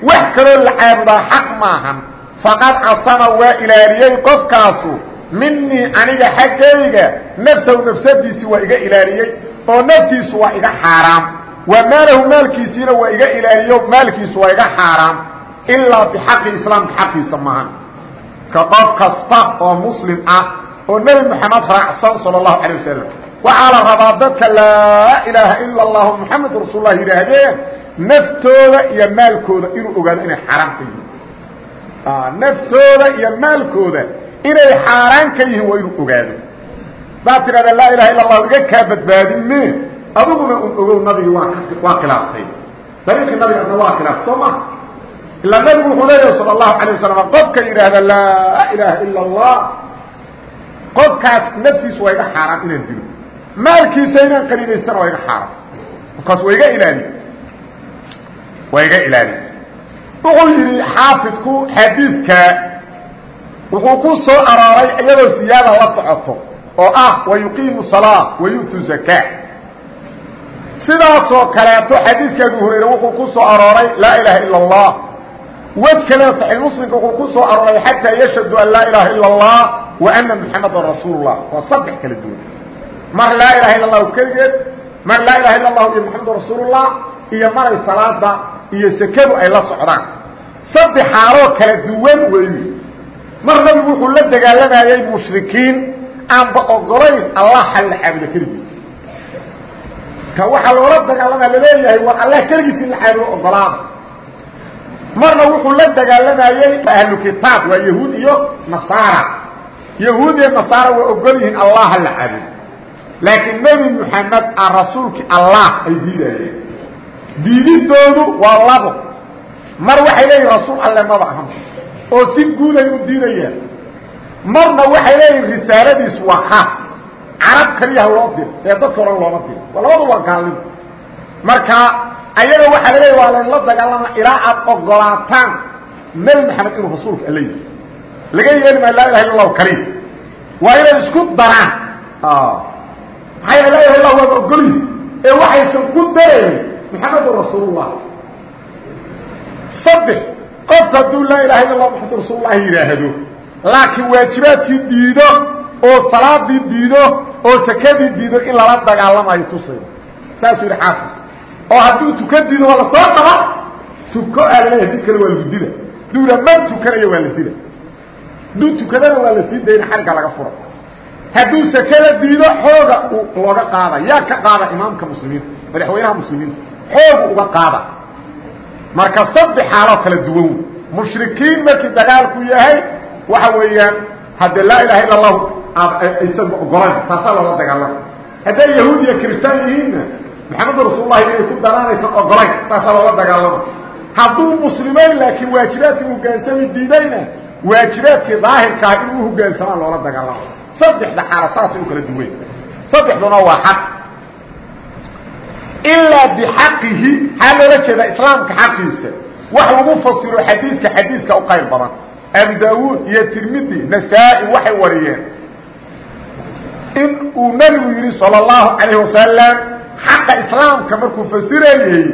wax kaloo la caabudaa xaq maahan faqad casama waa ilaaliyey qofkaasu minii aniga xaggayga nafsahu nafsadiisi waa iga ilaaliyey oo naftiisu waa iga xaaraam. Wa maalahu maalkiisiina waa iga ilaaliyo maalkiisu waa iga xaaraam. Ilaa bixaqi islaamka xaqiisa maahan. Ka qof kasta oo muslim ah oo nebi moxamed raacsan sala allahu calay wasalam waxaa la rabaa dadka laa ilaaha ila allahu muxamed rasuullah yidhaahdeen naftooda iyo maalkooda inuu ogaado inay xaaraan ka yihiin. Naftooda iyo maalkooda inay xaaraan ka yihiin waa inuu ogaado hadaad tidhahda laa ilaha illa allahu iga kaa badbaadin me adiguna un ogow nabigi waa waa khilaaftay dariiqii nabigaasna waa khilaaftay soo maha ilaa nabigu wuxuu leeyahay sala allahu alay wasalam qofka yidhaahda laa ilaaha ila allah qofkaas naftiisu waa iga xaaraan inaan dilo. Maalkiisa inaan qanimaystana waa iga xaaraan. Markaas waa iga ilaali. Waa iga ilaali. Wuxuu yidhi xaafidku xadiidka wuxuu ku soo arooray iyadoo siyaada la socoto oo ah wayuqiimu salaa wayutu zakaa sidaasoo kaleeto xadiidka abu hurayre wuxuu ku soo arooray laa ilaaha ila allah. Wej kalena saxiix wuxuu ku soo arooray xataa yashhadu an laa ilaaha ila wa ana muxamadan rasuul lah waa kala duwan. Mar laa ilaha illa allahu mar laa ilaha illa allahu iyo iyo maray salaada iyo sekadu ay la socdaan. Saddex xaaloo kala duwan weeyu mar nabigu wuxuu la dagaalamayey mushrikiin aanba ogolayn allah hal la caabudo keligiis. Ka waxaa loola dagaalama la leeyahay war allah keligiis in la caabudo ogolaada marna wuxuu la dagaalamayey ahlu kitaab waa yahuud iyo nasaara. Yahuud iyo nasaara waa ogol yihiin allah ha la caabudo laakiin nebi moxamed aan rasuulkii allah ay diidayeen. Diididoodu waa labo. Mar waxay leeyihiin rasuul alle maba ahan. Oo si guuday u diidayaan marna waxay leeyihiin risaaladiisu waa khaas. Carab keliyaha loo diro ee dadka o dhan looma diro waa gaalnimo. Marka ayaga waxaa laleeya waa laynla dagaalama ilaa aad ogolaataan nebi maxamed inuu rasuulka alla yihi laga yeeli maayo laa ilaha illa allahu kaliim waa inay isku daraan. Maxaa yeel laa ilaha illah waaba ogolyihi ee waxaysan ku darayn maxamedun rasuulullah. Saddex qofku hadduu laa ilaha illa allah maxamedun rasuulullah yidhaahdo laakiin waajibaadkii diido oo salaadii diido oo sakadii diido in lala dagaalamayo tusayda saasuu yidhi xaafid oo hadduu tuka diido waa la soo qaba tuko aa la leeyahay did kale waa lagu dila duuna man tukanayo waa la dila hadduu tukadana waa la sii dayna xarga laga fura hadduu sakada diido xooga looga qaada. Yaa ka qaada imaamka muslimiinta madaxweynaha muslimiinta xoogu uga qaada. Marka saddex xaaloo kala duwan mushrikiin markii dagaalku yahay waxa weeyaan haddee laa ilaha illa allahu aysan ogolan taasaa loola dagaalama. Hadday yahuud iyo kristaan yihiinna maxamedun rasuulullahi inay ku daraanaysan ogolayn taasaa loola dagaalama. Hadduu muslimayn laakiin waajibaadkii hogaansami diidayna waajibaadkii daahirkaa inuu uhogaansamaan loola dagaalama. Saddexda xaala saasay u kala duwan saddexduna waa xaq. Ilaa bixaqihi maxaa loola jeedaa islaamka xaqiisa. Wax lagu fasiro xadiiska xadiiska u qayr badan abu daawuud iyo tirmidi nasaa-i waxay wariyeen in uu nebigu yidhi salى اllahu calayh wasalam xaqa islaamka markuu fasirayey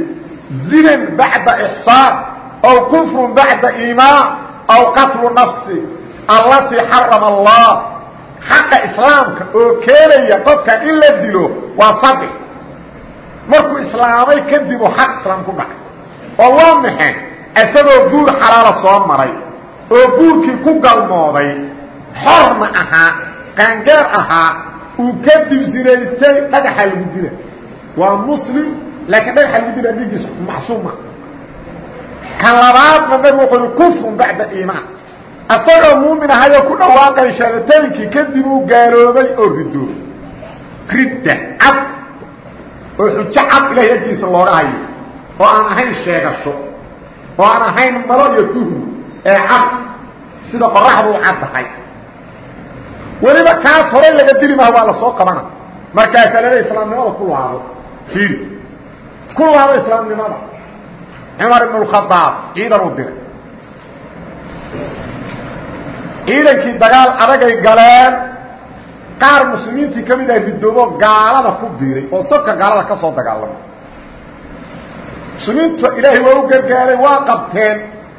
zinan bacda ixsaan aw kufrun bacda iimaan aw qatlu nafsi allatii xarama allah. Xaqa islaamka oo keenaya qofka in la dilo waa saddex markuu islaamay kadib uu xaq islaam ku dhacay oo waa maxay? Isagoo guur xalaala soo maray oo guurkii ku galmooday xorna ahaa qaangaar ahaa uu kadib zinaystay dhagaxa lagu dila. Waa muslim laakiin dhagaxa lagu dila dhiiggiisa macsuuma ka labaadna nabigu wuxuu uhi kufrun bacda iimaan. Asagoo muumin ahayoo ku dhawaaqay shaalataynkii kadib gaaloobay oo ridoobay ridda cad oo xujo cad ilahay aggiisa looga hayo oo aan ahayn sheegasho oo aan ahayn malo iyo tuhmi ee cad sida qoraxdu u cad tahay weliba kaas horay laga dili maha waa la soo qabana. Markaasaa lala islaamnimada ku laabo. Fiiri. Ku laabo islaamnimada. Cumar ibn اkhadaab ciidan u diray. Ciidankii dagaal adagay galeen qaar muslimiintii ka mid ah ridoobo gaalada ku biiray oo safka gaalada ka soo dagaalamay muslimiintu ilaahay waa u gargaaray waa qabteen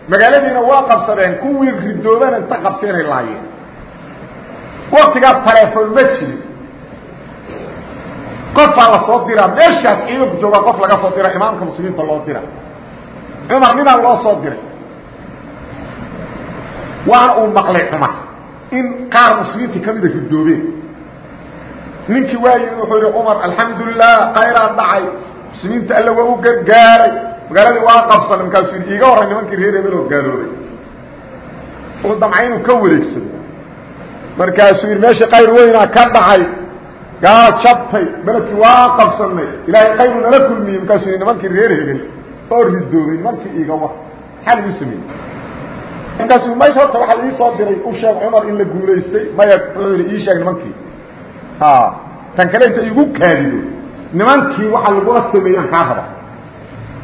magaaladiina waa qabsadeen kuwii ridoobana inta qabteenay laayeen. Waktigaas taleefon ma jirin qofaa la soo diraa meeshaas ciidanku joogaa qof laga soo dira imaamka muslimiinta loo dira. Cumar ninaa loo soo diray. Waana uu maqlay cumar. In qaar muslimiintii ka mida ridoobeen. Ninkii waa yimi wuxuu yihi cumar alxamdulilah khayraa dhacay. Muslimiinta alla waa u gargaaray magaaladii waa qabsanay markaasuu yidhi iiga horray nimankii reer hebeloo gaalooday. Uu damcay ka wareegsado markaasuu yidhi meeshii qayr weynaa ka dhacay. Gaalo jabtay beledkii waa qabsanay ilaahay qayru nala kulmiyey. Markaasuu yidhi nimankii reer hebel oo ridoobay nimankii iiga war. Maxaa lagu sameeyey. Markaasuu meesha horta waxaa ii soo diray u sheeg cumar in la guulaystay. Maya wuxuu yidhi ii sheeg nimankii. Tan kale inta igu kaadido. Nimankii waxaa lagula sameeyaan kaa raba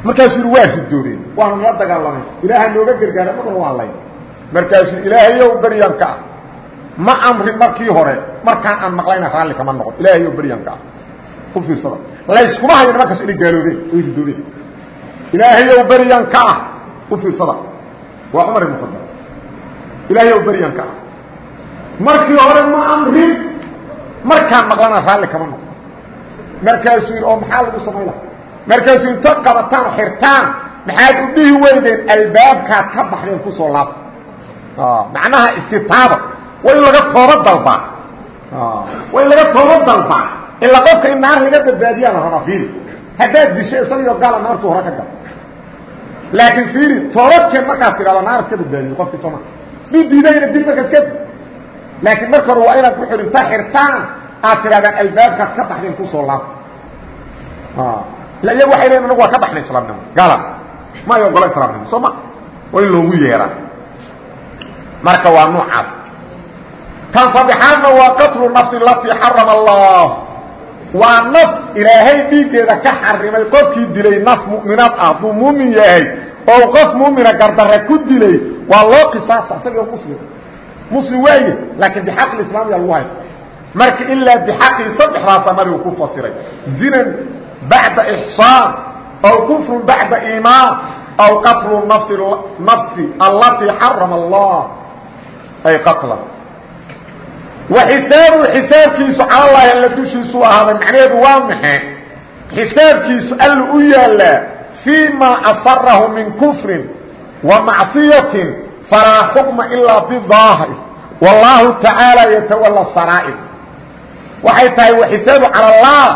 markaasuu yidhi waa ridoobeen waana nala dagaalamay. Ilaaha nooga gargaara marna waa lay. Markaasuu ilaahayow beryanka ah ma amrin markii hore markaan aan maqlayna raalli kama noqon. Ilaahayow beryanka ah ku fiirsada. Layskuma hayo nimankaas inay gaaloobeen oy ridoobeen ilaahayow beryanka ah ku fiirsada. Waa cumar ibn khadaab ilaahayow beryanka ah markii hore ma amrin markaan maqlana raalli kama noqon. Markaasuu yidhi oo maxaa lagu samayn laha markaasuu inta qabataan xirtaan. Maxaad u dhihi weydeen albaabkaad ka baxdeen ku soo laabta macnaha istitaaba waa in laga tooba dalbaa waa in laga tooba dalbaa ila qofka in naar laga badbaadiyaa la rabaa fiiri. Haddaad disho isagiyo gaala naartuu hore ka gal laakiin fiiri toobadkeen markaad tidhahdo naarad ka badbaadiyo qofkii sooma duu diidayna dib markaas ka laakiin marka hore waa inaad ku xirinta xirtaan. Aad tidhahdaan albaabkaad ka baxdeen ku soo laabta iyagu waxay leeyiin anagu waa ka baxnay islaamnimo gaala ma ay ogola islaamnimo soo ma? Waa in loogu yeeraa. Marka waa noocaas tan saddexaadna waa qatlu nafsi alatii xarama allah waa naf ilaahay dhiiggeeda ka xarimay qofkii dilay naf mu'minaad ah hadduu muumin yahay oo qof muumina gardarre ku dilay waa loo qisaasa isagoo muslim. Muslim waaye laakiin bixaqi islaam yaa lagu haysta. Marka ilaa bixaqii saddexdaasa nabigu ku fasiray. Zinan bacda ixsaan aw kufrun bacda iimaan aw qatlu nafsi nafsi allatii xarama allah ay qatla wa xisaabu xisaabkiisu calallaahi alla dushiisu ahaaday macnaheedu waa maxe xisaabkiisu alla u yaalaa fii maa asarahu min kufrin wa macصiyatin falaa xukma ilaa bidaahir wallaahu tacaala yatawala saraa'ir waxay tahay wa xisaabu cala allah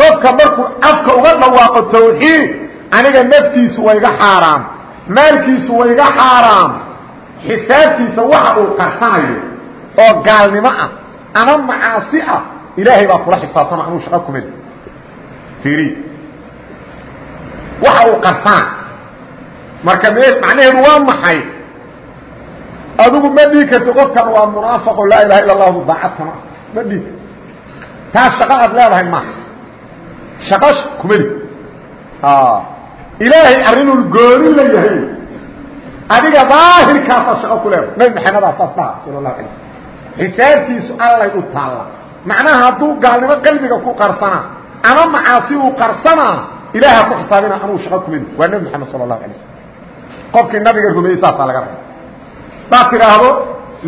qofka markuu afka uga dhawaaqo tawxiid aniga naftiisu wayga xaaraam maalkiisu wayga xaaraam xisaabtiisa waxa uu qarsanayo oo gaalnimo ah ama macaasi ah ilaahay baa kula xisaabtama anuu shaqa kumel fiiri waxa uu qarsana. Marka me macnaheedu waa maxay? Adigu ma dhigi karti qofkan waa munaafiqo laa ilaha illa allahu daacad kama ah ma karti taas shaqo aad leedahay maaha shaqo kumeli. Ilaahay arrinuu gooni la yahay. Adiga daahirkaasaa shaqo ku leedahay nabi maxamedaa saas dhaha sala allahu alay xisaabtiisu allay u taalla. Macnaha hadduu gaalnimo qalbiga ku qarsanaa ama macaasi uu qarsanaa ilaaha ku xisaabina anuu shaqo kumeli. Waa nebi maxamed sala allahu alay slam qofkii nabiga rumeeyey saasaa laga raba hadaad tidhaahdo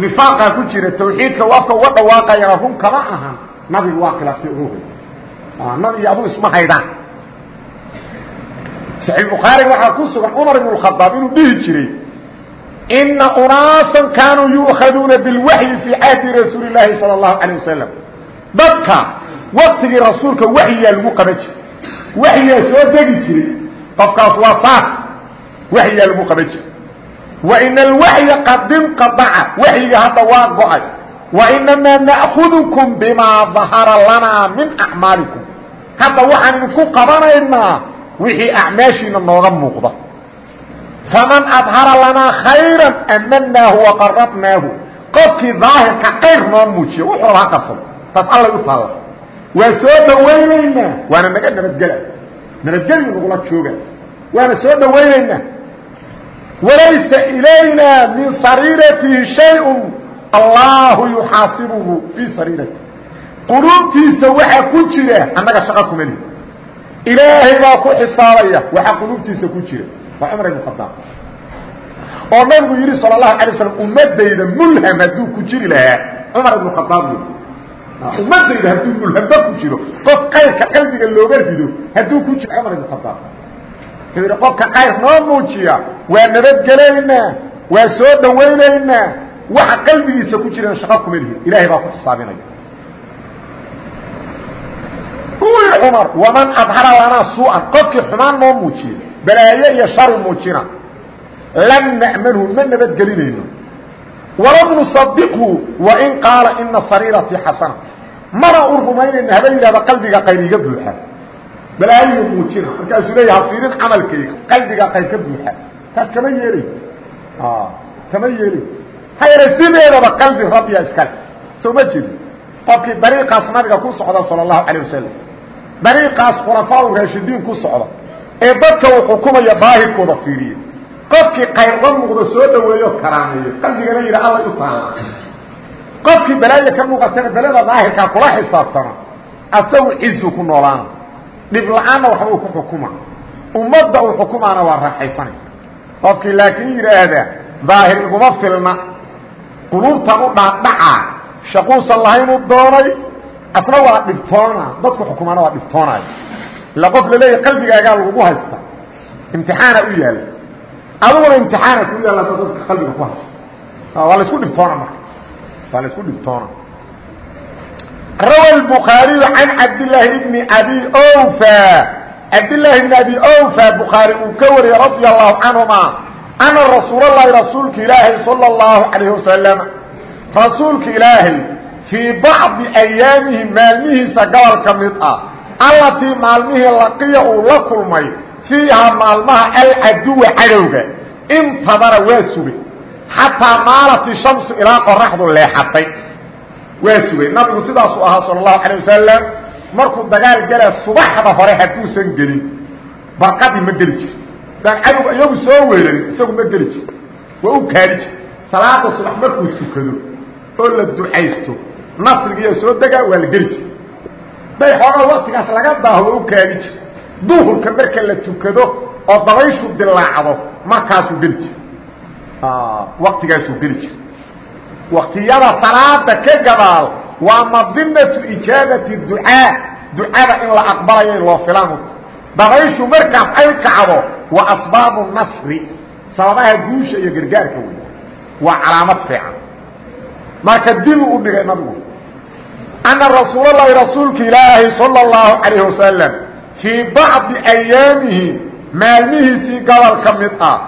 nifaaqaa ku jira tawxiidka afka uga dhawaaqayana run kama ahan. Nabigu waa khilaaftay uruhay nabi iyo aduu isma haydaan saxiix bukhaariga waxaa ku sugan cumar ibn اkhadaab inuu dhihi jiray ina unaasan kaanuu yu'khaduuna bilwaxyi fii cahdi rasuuli اlaahi salى اllahu alيه wasalam dadka waktigii rasuulka waxyiyaa lagu qaban jiray waxyiyaa soo degi jiray qofkaas waa saas waxyiyaa lagu qaban jiray waina alwaxya qad inqadaca waxyiga hadda waa go-ay wainamaa na'kudukm bimaa dahara lanaa min acmaalikum hadda waxaan idinku qabanaynaa wixii acmaashiina nooga muuqda faman adhara lanaa khayra amanaahu waqarabnaahu qofkii daahirka kayr noo muujiya wuxuu lahaa qabsado taas allay u taalla waa soo dhawaynaynaa waana naga nabadgela nabadgelyu nagula jooga waana soo dhawaynaynaa walaysa ilayna min sariiratihi shayء allahu yuxaasibuhu fii sariirati. Quluubtiisa waxaa ku jira annaga shaqo kumeli ilaahay baa ku xisaabaya waxaa quluubtiisa ku jira. Waa cumar ibn khadaab. Oo nabigu yidhi sal اlahu alay ummadayda mulham hadduu ku jiri lahaa. Cumar ibn khadaab wey ummadayda hadduu mulhamba ku jiro. Qof kayrka qalbiga looga rido hadduu ku jiro. Cumar ibn khadaab. Wuxuu yidhi qofka kayr noo muujiya waa nabadgelaynaa waa soo dhawaynaynaa waxa qalbigiisa ku jirana shaqo kuma lihin ilahay baa ku xisaabinaya cumar waman adhara lanaa suu'an qofkii xumaan noo muujiya balaayo iyo sharu muujina lam na'manhu ma nabadgelinayno. Walam nusadiqhu wain qaala ina sariiratii xasana. Mana u rumaynayno haba yidhahda qalbiga qayr iga buuxa. Balaayo muujina markaasuu leeya ha fiirin camalkayga qalbiga qayr ka buuxa. Taas kama yeelay kama yeelay ha yeele sideedaba qalbi rabbiya iskale soo ma jeedi qofkii dariiqaas nabiga ku socda sala allahu calayh wasalam dariiqaas khulafaa raashidiin ku socda ee dadka uu xukumaya daahirkooda fiiriye qofkii qayrla muuqda soo dhaweeyo karaameeyo qalbigana yidha alla u taala qofkii balaayo ka muuqatana belada daahirkaa kula xisaabtama asagu cizu ku noolaana dhib la'aanna waxba uu ku xukuma. Ummadda uu xukumaana waa raaxaysanay qofkii laakiin yidhaahda daahir iguma filna quluubta u dhaadhaca shaquusan lahaynuu doonay asna waa dhibtoona dadku xukumaana waa dhibtoonay la qof laleeyahy qalbigaagaa lagugu haysta imtixaana u yaalla. Adiguna imtixaana ku yaalla dad dadka qalbiga ku haysta. Waa laysku dhibtoona marka. Waa laysku dhibtoona. Rawa الbukhaariyu can cabdillaahi bni abi ofa cabdillaahi bni abi ofa bukhaari uu ka wariyey radia allahu canhuma ana rasuulalahi rasuulka ilaahay sal اlahu alayh wasalama rasuulka ilaahay fii bacdi ayaamihi maalmihiisa gobol ka mid ah allatii maalmihii laqiya uu la kulmay fiihaa maalmaha alcaduwa cadowga intadara waa sugay xataa maalati shamsu ilaa qoraxdu leexatay waa sugay nabigu sidaasuu ahaa sal اlahu alayh wasalam markuu dagaal galaa subaxda hore hadduusan gelin barqadii ma geli jir daan cadowga iyagu soo weerarin isagu ma geli jir waa u kaali jir salaada subax markuu tukado oo la ducaysto nasrigiiya soo degaa waa la geli jir day xoogaa waktigaas laga daaho waa u kaali jir duhurka marka la tukado oo dabayshu dilaacdo markaasuu geli jir waktigaasuu geli jir waktiyada salaada ka gadaal waa madinatu ijaabati ducaa. Ducada in la aqbalayo in loo filan. Dabayshu markaas ay kacdo waa asbaabu nasri sababaha guusha iyo gargaarka wey waa calaamad fiican. Marka dib u dhigay nabigu ana rasuulalahi rasuulka ilaahi salى اllahu calayh wasalam fii bacdi ayaamihi maalmihiisii gobol ka mid ah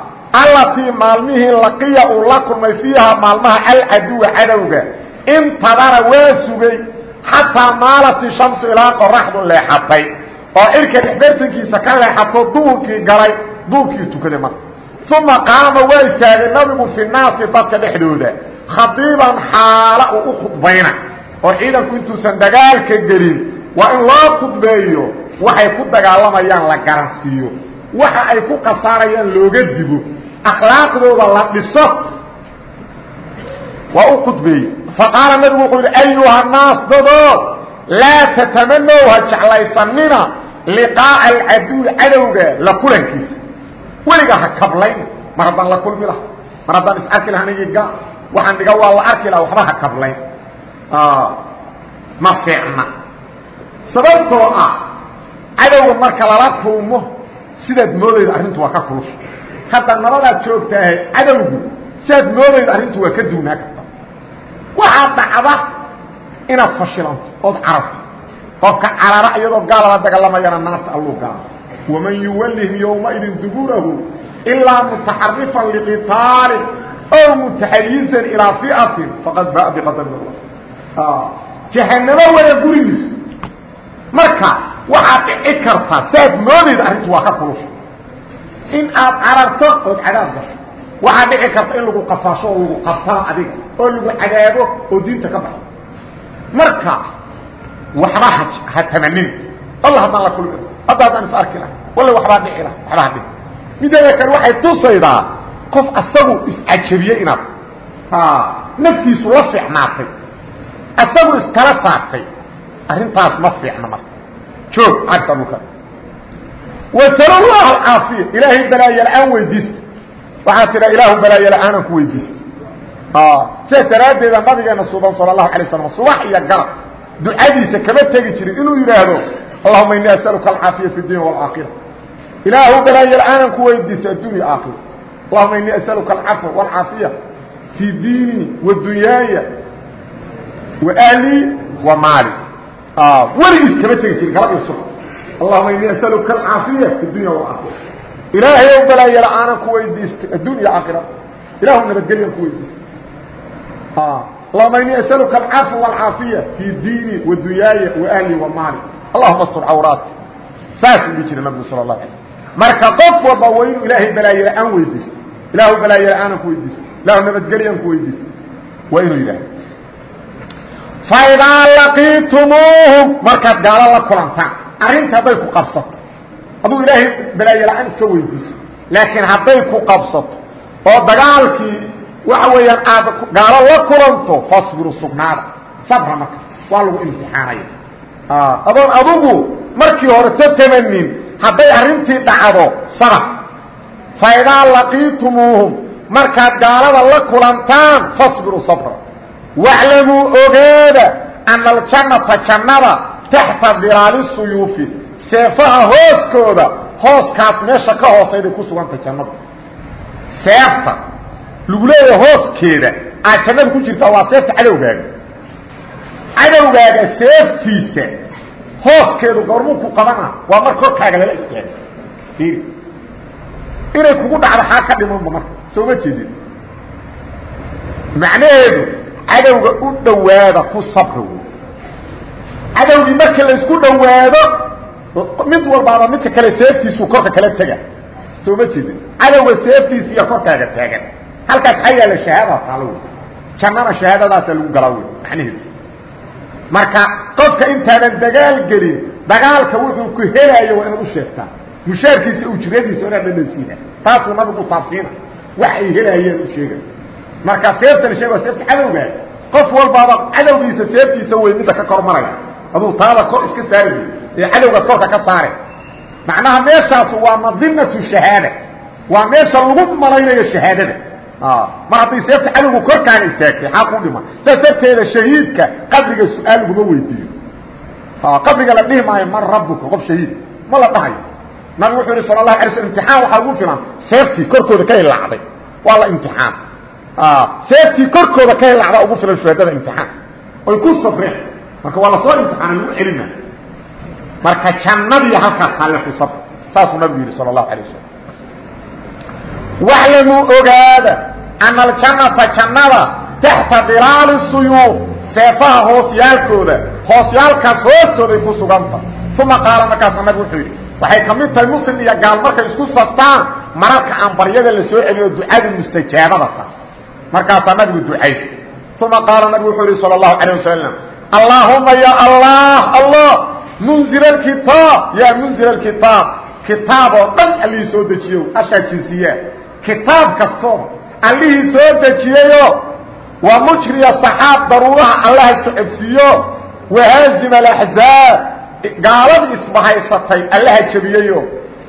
allatii maalmihii laqiya uu la kulmay fiihaa maalmaha alcaduwa cadowga intadara waa sugay xataa maalati shamsu ilaa qoraxdu leexatay oo cirka dhexbartankiisa ka leexato duurkii galay duurkii tukaday marka uma qaama waa istaagay nabigu fi naasi dadka dhexdooda. Khadiiban xaala uu u khudbayna oo ciidanku intuusan dagaalka gelin. Waa in loo khudbeeyo waxay ku dagaalamayaan la garansiiyo. Waxa ay ku qasaarayaan looga digo. Akhlaaqdooda la dhiso. Waa u khudbeeyey. Faqaala nabigu wuxuu yidhi ayuha naas dadood laa tatamanow ha jeclaysanina liqaa'a alcaduwi cadowga la kulankiisa weligaa ha kablayn mar haddaan la kulmi laha mar haddaan is arki laha anigii ga waxaan dhiga waa la arki laha waxba ha kablayn ma fiicna. Sababtoo ah cadowga marka lala kulmo sidaad moodayda arrintu waa ka kulusha hadda nabadaad joogtaahay cadowgu sidaad moodayda arrintu waa ka duunaa karta. Waxaa dhacda inaad fashilanto ood cararto qofka carara iyadoo gaala la dagalamayana naarta alluu gaala waman yuwallihim yowmaidin duburahu ilaa mutaxarifan liqitaalin ow mutaxayizan ilaa fiatin faqad baa biqadarin allah jahanamo waya gurigiisa marka waxaad dhici kartaa saad moodayda arrintu waa ka kulusha in aad cararto ood cadaab gasho waxaa dhici karta in lagu qafaasho oo lagu qabtano adiga oo lagu cadaabo oo diinta ka baxo marka waxba ha tamanin alla haddaan la kulmi hadda haddaan is arki laha walla waxbaa dhici laha waxba hadhi mideeda kale waxay tusaydaa qof asagu iscajabiyey inaad naftiisu la fiicnaatay. Asagu iskala saartay. Arrintaas ma fiicna marka. Joog cagta dhulka wasal llah alcaafiya ilaahay balaayo la'aan weydiista waxaa tidhaa ilaahu balaayo la'aanaan ku weydiista sidaas daraaddeeda nabigeena suuban sala allahu alay slam subax iyo galab ducadiisa kama tegi jirin. Inuu yidhaahdo allahuma ini asaluka alcaafiya fi diin walaakira ilaahu balaayo la'aanaan ku allahuma ini asaluka alcafwa walcaafiya fii diini wa dunyaaya wa ahlii wa maali. Weligiis kama tegi galab iyo subax allahuma inii asaluka alcaafiya fi dunya walaakira ilaahay balaayala aanan ku weydiistay addunya aakhira ilahu nabadgelyan ku weydiistay allahuma inii asaluka alcafwa walcaafiya fii diini wa dunyaaya wa allahuma astur cawraati saasuu dhihi jiray nabigu sala اlahu alay marka qof walba waa inuu ilaahay balaayala aan weydiistay ilahu balaayala aanan ku weydiistay ilahu nabadgelyan ku weydiistay waa inuu yidhaah faidaa laqiitumuuhum markaad gaalo la kulantaan. Arrinta hadday ku qabsato. Aduu ilaahay balaayo la'aan iska weydiiso laakiin hadday ku qabsato oo dagaalkii waxa weeyaan aad gaalo la kulanto fasbiru sugnaada. Sabra marka. Waa lagu imtixaanaya adoon adugu markii hore ta tamanin hadday arrintii dhacdo sabr faidaa laqiitumuuhum markaad gaalada la kulantaan fasbiru sabra. Waclamuu ogaada ana aljannata jannada taxta dilaali suyuufi. Seefaha hooskooda hooskaas meesha ka hoosayday ku sugantay jannadu. Seefta lagu leeyahay hooskeeda aad jannada ku jirtaa waa seefta cadowgaaga cadowgaaga seeftiisa hooskeedu goormuu ku qabana waa mar korkaaga lala istaago inay kugu dhacdo xaa ka dhimanba marka soo ma jeedin. Macnaheedu cadowga u dhowaada ku sabri wey cadowgii marka laysku dhowaado mid walbaaba midka kale seeftiisuu korka kala tega soo ma jeedin. Cadowga seeftiisa iyo korkaaga taagan. Halkaas waxaa yaalla shahaada taalo wey jannana shahaadadaasa lagu galaa wey macnaheedu marka qofka intaadan dagaal gelin dagaalka wuxuu ku helaayo waa inaad u sheegtaa. Mushaarkiisa ujradiisa inaad dhadhansiina taasuu nabigu taabsiina. Wax ay helaayeen u sheega marka seefta la sheega waa seefta cadowga. Qof walbaaba cadowgiisa seeftiisa wey midda ka kor maraya. Aduu taada kor iska saari ee cadowgaas korka ka saare. Macnaha meeshaas waa madinatu shahaada. Waa meesha lagu malaynayo shahaadada mar hadday seefta cadowga korkaana istaagtay xaa ku dhima? Saas darteeda shahiidka qabriga su'aal laguma weydiiyo. Qabriga la dhihi maayo man rabuka qof shahiid. Ma la dhahayo nabig wuxuu yihi sala lahu alay sl imtixaan waxaa ugu filan seeftii korkooda ka hilaacday waa la imtixaan. Seeftii korkooda ka hilaacdaa ugu filan shuhadada imtixaan. Oy ku sabreen marka waa la soo imtixaana lagu celina marka jannadii halkaas halle ku sabr saasuu nabigu yidhi sala allahu alay wasalam waclamuu ogaada ana aljannata jannada taxta dhilaali suyuuf seefaha hoosyaalkooda hoosyaalkaas hoostooday ku suganta. Uma qaala markaasa nabi wuxuu yidhi waxay ka mid tahay muslim iyo gaal markay isku saftaan mararka aan baryada la soo celino ducada mustajaabada ka. Markaasaa nabigu ducaysta. Uma qaala nabigu wuxuu yidhi sala allahu calayh wasalam allaahuma ya allah allah munzil alkitaab yaa munzil alkitaab kitaab oo dhan alii allihii soo dejiyeyo waa mujriya saxaab daruuraha allaha socodsiiyo. Wahaazim اaxzaab gaaladii isbahaysatay allaha jebiyeyo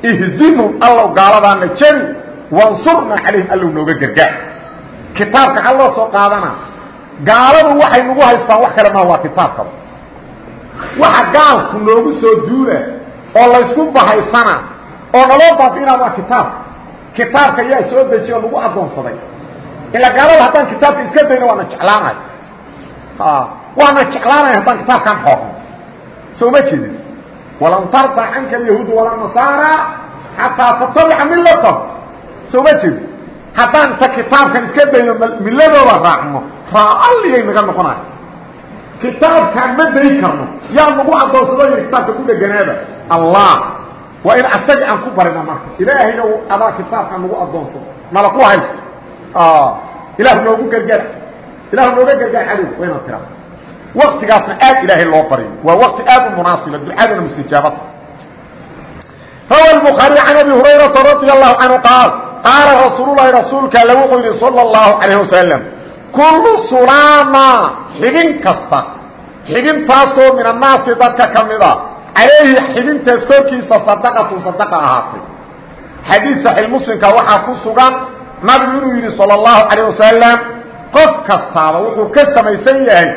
ihzimhum allow gaaladaana jebi. Wansurna calayhim allow nooga gargaar kitaabka ha loo soo qaadana. Gaaladu waxay nagu haystaan wax kale maa waa kitaabkaba waxa gaalku noogu soo duula oo laysku bahaysana oo naloo baabi'inaa waa kitaabka kitaabka yaa soo dejiyo lagu addoonsaday ilaa gaalada haddaan kitaabka iska dayno waana jeclaanayo waana jeclaanaya haddaan kitaabkaan xoorno soo ma jeedin walan tarda canka alyahuud wala nasaara xataa tatabica millatahum soo ma jeedin haddaan ta kitaabkan iska dayno milladooda raacno raalligay naga noqonayo kitaabkaan ma day karno. Yaa nagu addoonsado yidhi kitaabka ku dheganaada allah waa in asagii aan ku barina marka ilaahayna adaa kitaabkaan nagu addoonsado nala ku haysto ilah noogu gargaar ilah nooga gargaar cadow waa inaad tira waktigaasna aad ilaahay loo baryo waa wakti aad u munaasiba ducaduna mustajaabada rawa الbخaarي can abi hurayraةa radي الlahu canhu qaal qaala rasuululahi rasuulka alle wuxuu yidhi salى الlahu عalيه wasalam kullu sulaama xibin kasta xibintaasoo min annaasi dadka ka alayhi xibintaas korkiisa sadaqatun sadaqa ahaatay. Xadiid saxiix muslimka waxaa ku sugan nabigu inuu yidhi sala allahu calayh wasalam qof kastaaba wuxuu ka samaysan yahay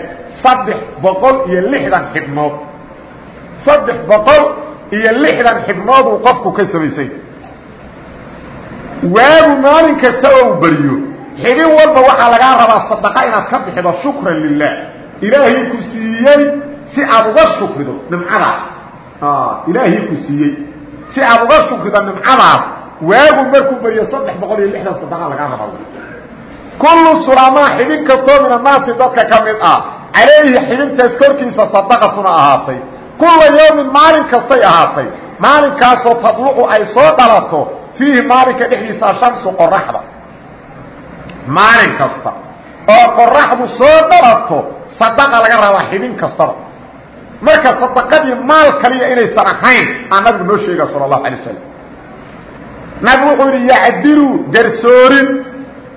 saddex boqol iyo lixdan xibnood saddex boqol iyo lixdan xibnooduu qofku ka samaysan yahay. Waagu maalin kasta oo u beriyo xibin walba waxaa lagaa rabaa sadaqa inaad ka bixido shukran lilah ilaahay ku siiyey si aad uga shukrido nimcadaas ilaahii ku siiyey si aad uga shukrida nimcadaas waagu markuu beriyo saddex boqol iyo lixdan sadaqa lagaa raba kullu sulamaa xibin kastoo min annaasi dadka ka mid ah calayhi xibintaas korkiisa sadaqatuna ahaatay. Kulla yawmin maalin kastay ahaatay. Maalinkaasoo tadlucu ay soo dhalato fiihi maalinka dhexdiisa ashamsu qoraxda maalin kasta. Oo qoraxdu soo dhalato sadaqa laga rabaa xibin kastaba marka sadaqadii maal kaliya inaysan ahayn aa nabigu noo sheega sala allahu alay wasalam nabigu wuxuu yidhi yacdilu garsoorin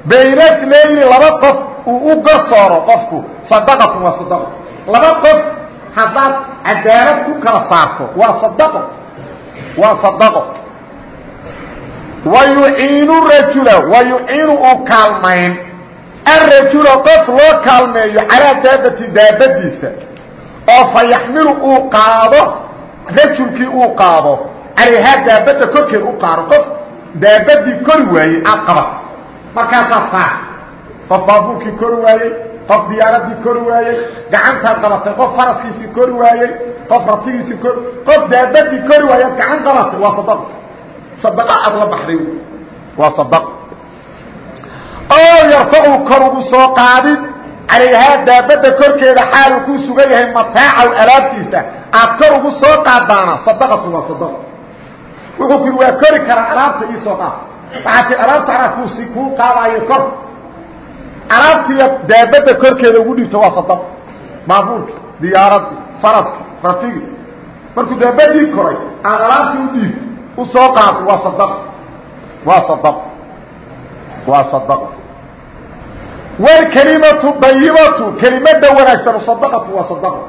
bayna tnayni laba qof uu u garsooro qofku. Sadaqatun waa sadaqo. Laba qof haddaad cadaalad ku kala saarto waa sadaqo. Waa sadaqo. Wa yuciinu rajula wa yuciinu uu kaalmayn. Arajula qof loo kaalmeeyo calaa daabati daabadiisa oo fa yaxmilu uu qaado rajulkii uu qaado calayhaa daabadda korkeed u qaado qof daabadii kori waayey aad qabat markaasaa saar. Qof baabuurkii kori waayey qof diyaaradii kori waayey gacantaad qabatay qof faraskiisii kori waayey qof ratigiisii kori qof daabadii kori waayaad gacan qabatay waa sadaq sadaqa aad la baxday. Waa sadaq oo yarfacu kor ugu soo qaadin calayhaa daabadda korkeeda xaaluu ku sugan yahay mataacaw alaabtiisa. Aad kor ugu soo qaadaana sadaqatu waa sadaqa wuxuu ku yidhi waa kori karaa alaabta ii soo qaad. Waxaa tii alaabta anaa kuusi kuu qaadaayo kor. Alaabtiiya daabadda korkeeda ugu dhibto waa sadaq. Baabuurki diyaaradii faraski ratigi markuu daabadii koray aan alaabtii u dhiibto u soo qaado waa sadaq. Waa sadaq. Waa sadaq wlkelimatu dayibatu kelimada wanaagsanu sadaqatu waa sadaqa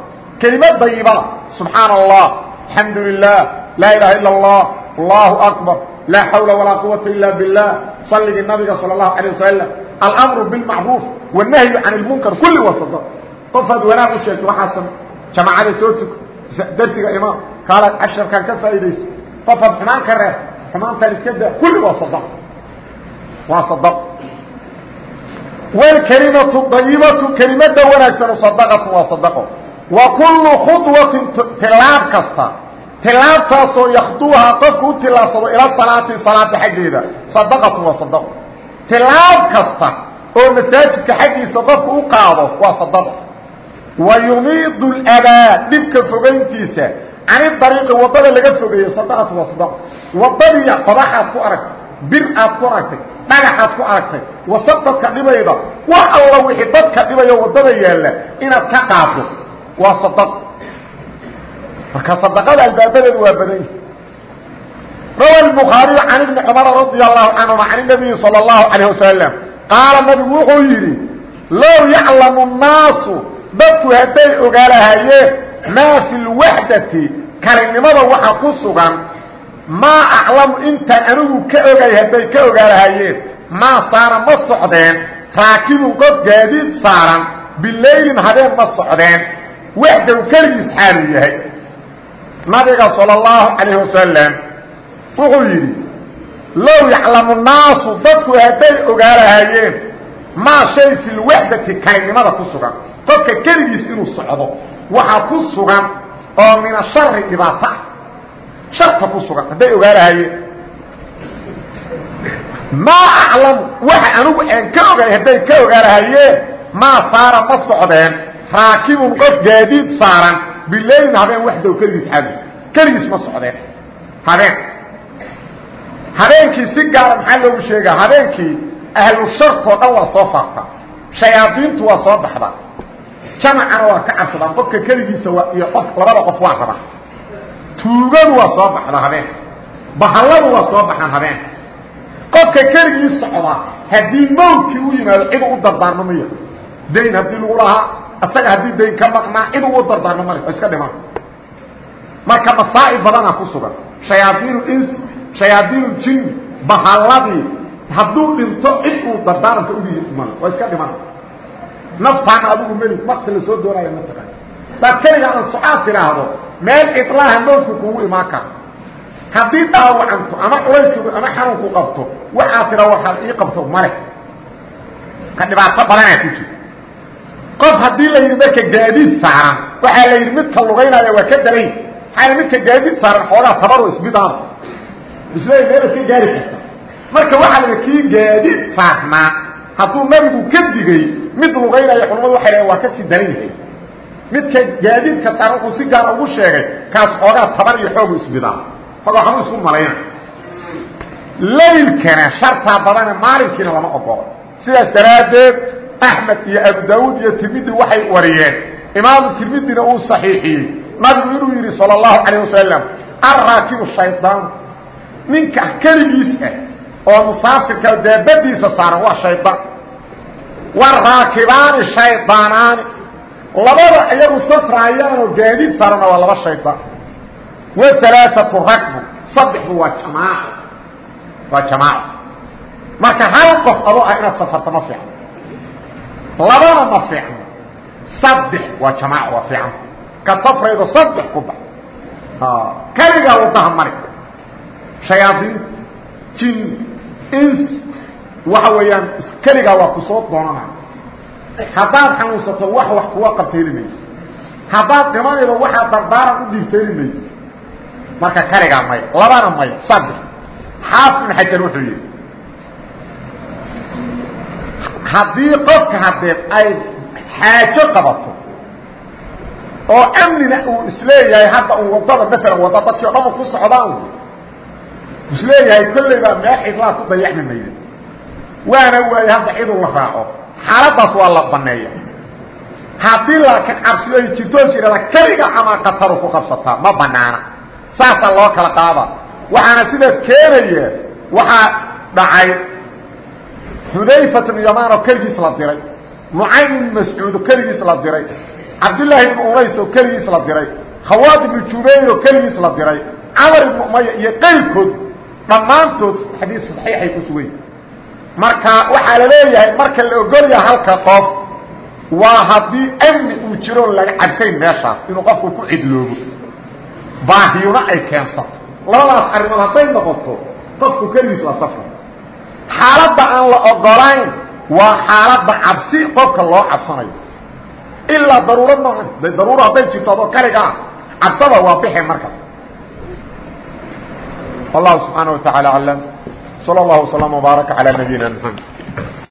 kelimad dayibada subxaana allah alxamdu lilah laa ilaha ila allah allahu akbar laa xawla walaa quwata ila bilah salligii nabiga sala allahu alayh wasalam almru bilmacruuf wannahyu can lmunkar kulli waa sadaq qofaad wanaag u sheegto waxaasan jamaacada soo tuko darsiga imaam kaalaad casharkaan ka faa'iidayso. Qofaad xumaan ka reeb xumaantaan iska daa kulli waa sadaq waa sadaq wlkelimatu dayibatu kelimada wanaagsanu sadaqatu waa sadaqo wa kullu khudwatin tilaab kasta tilaabtaasoo yakduuhaa qofku u tilaabsado ila salaati salaada xaggeeda sadaqatu waa sadaqo tilaab kasta oo masaajidka xaggiisa qofku u qaado waa sadaqo wa yumiidu ladaa dhibka fogayntiisa cani dariiqi waddada laga fogeeyo sadaqatu waa sadaqo waddadii qodaxaad ku aragtay bir aad ku aragtay dhagaxaad ku aragtay wasaq dadka dhibayda wax alla wixii dadka dhibayo waddada yaalla inaad ka qaado waa sadaq marka sadaqada albaabadeedu waa badan yihi rawa الbukhaariyu can ibni cumara radia allahu canhuma can الnabiyi salى اllahu alayه wasalam qaala nabigu wuxuu yidhi low yaclamu الnaasu dadku hadday ogaalahayeen maa fi lwaxdati kalinimada waxa ku sugan maa aclamu intaan anigu ka ogay hadday ka ogaalahayeen maa saara ma socdeen raakibun qof gaadiid saaran bilaylin habeen ma socdeen waxdow keligiis xaaluu yahay. Nabiga salى اllahu calayh wasalam wuxuu yidhi low yaclamu naasu dadku hadday ogaalahayeen maa shay fi lwaxdati kalinimada ku sugan. Qofka keligiis inuu socdo waxaa ku sugan oo min ashari dhibaato ah sharta ku sugan hadday ogaalahayeen maa aclamu waxa anigu aan ka ogay hadday ka ogaalahayeen maa saara ma socdeen. Raakibun qof gaadiid saaran. Bilaylin habeen waxdow keligiis xado keligiis ma socdeen. Habeen. Habeenkii si gaara maxaa loogu sheegaa? Habeenkii ahlu shartoo dhan waa soo faartaa shayaadiintu waa soo baxdaa. Jamacana waa ka cabsadaan. Qofka keligiisa waa iyo qof labada qof waa rabaa tuugadu waa soo baxda habeen. Bahalladu waa soo baxaan habeen. Qofka keligii socda haddii mawdkii u yimaado cid u dardaarmo maya dayn haddii lagu lahaa isaga haddii dayn ka maqnaa cid ugu dardaarmo male oo iska dhimaan marka masaa'ib badanaa ku sugan. Shayaadiinu insi shayaadiinu jinni bahalladii hadduu dhinto cid uu dardaaranka ugi male waa iska dhiman. Naftaana adigu meli wakti la soo doonaayo mataqaan daad keliga aan socaad tidhaahdo meel iطlaaha mawdku kugu imaan kara haddii dhaawacanto ama culaysku ama xanuunku qabto waxaa tira waxaad ii qabto male ka dhibaato badanaa ku jira. Qof haddii la yidhi marka gaadiid saaran waxaa la yidhi midka lugaynaya waa ka daray maxaa midka gaadiid saaran xoogaa tabaru isbidaan isleey meelaad ka gaari karta marka waxaa la kii gaadiid saarnaa hadduu nabigu ka digay mid lugaynaya culamadu waxay dhahen waa ka sii daran yahay midka gaadiidka saar wuxuu si gaar ugu sheegay kaas oogaa ah tabar iyo xoogu ismidaa oga waxanu isku malayna laylkana shartaa badane maalinkiina lama ogolo sidaas daraaddeed axmed iyo abu daawuud iyo tirmidi waxay wariyeen. Imaamu tirmidina uu saxiixiyey. Nabigu inuu yidhi sala allahu calayh wasalam alraakibu ninka keligiis ah oo musaafirka daabadiisa saaran waa shaydaan waraakibani shaydaanaani labada iyagu safraayaan oo gaadiid saarana waa laba shaydaan waalaatu rakbu saddexdu waa jamaaco waa jamaaco marka hal qof adoo ah inaad safarto ma fiicno. Labana ma fiicno. Saddex waa jamaaco waa fiican ka safraydo saddex ku bax keligaa wadaha mari. Shayaadiin jin ins waxa weeyaan keligaa waa ku soo doonana haddaad xanuunsato wax wax kuwa qabta heli mayso haddaad dhimanaydo waxaa dardaaran u dhiibta heli mayso. Marka keligaa may labana may saddex. Xaaf ibn xajar wuxuu yidhi haddii qofka haddee ay xaajo qabato oo amnina uu is leeyahay hadda un waddada maalan wadda dadkii o dhan ku socdaan is leeyahay kolleybaa meel cidlaa ku dayacmi mayda waana waaye hadda ciduu la raaco xaaladaas waa la baneeya. Haddii laakiin cabsiyo ay jirtoos yidhahda keliga ama kataru ku qabsataa ma banaana. Saasaa loo kala qaada. Waxaana sidaas keenaya waxaa dhacay xudayfat bnu yamaan oo keligiis la diray. Nucaym ibn mascuud oo keligiis la diray. Cabdillaahi ibnu unays oo keligiis la diray. Khawaad ibnu jubayr oo keligiis la diray. Camar ibnu umaya iyo qayrkood dhammaantood xadiis saxiixay ku sugan marka waxaa la leeyahay marka la ogolya halka qof waa haddii amni uu jiro laga cabsayn meeshaas inuu qofku ku cidloobo. Baahiyuna ay keensato. Labadaas arrimood hadday noqoto qofku keligiis waa safar. Xaaladda aan la ogolayn waa xaaladda cabsi qofka loo cabsanayo. Ilaa daruuro maaha da daruuro hadday jirto adoo kaligaa ah, cabsada waa bixe marka. Wallahu subxaana wa tacaala aclam sal allahu waslama wbaaraka calaa nabiyina mxamed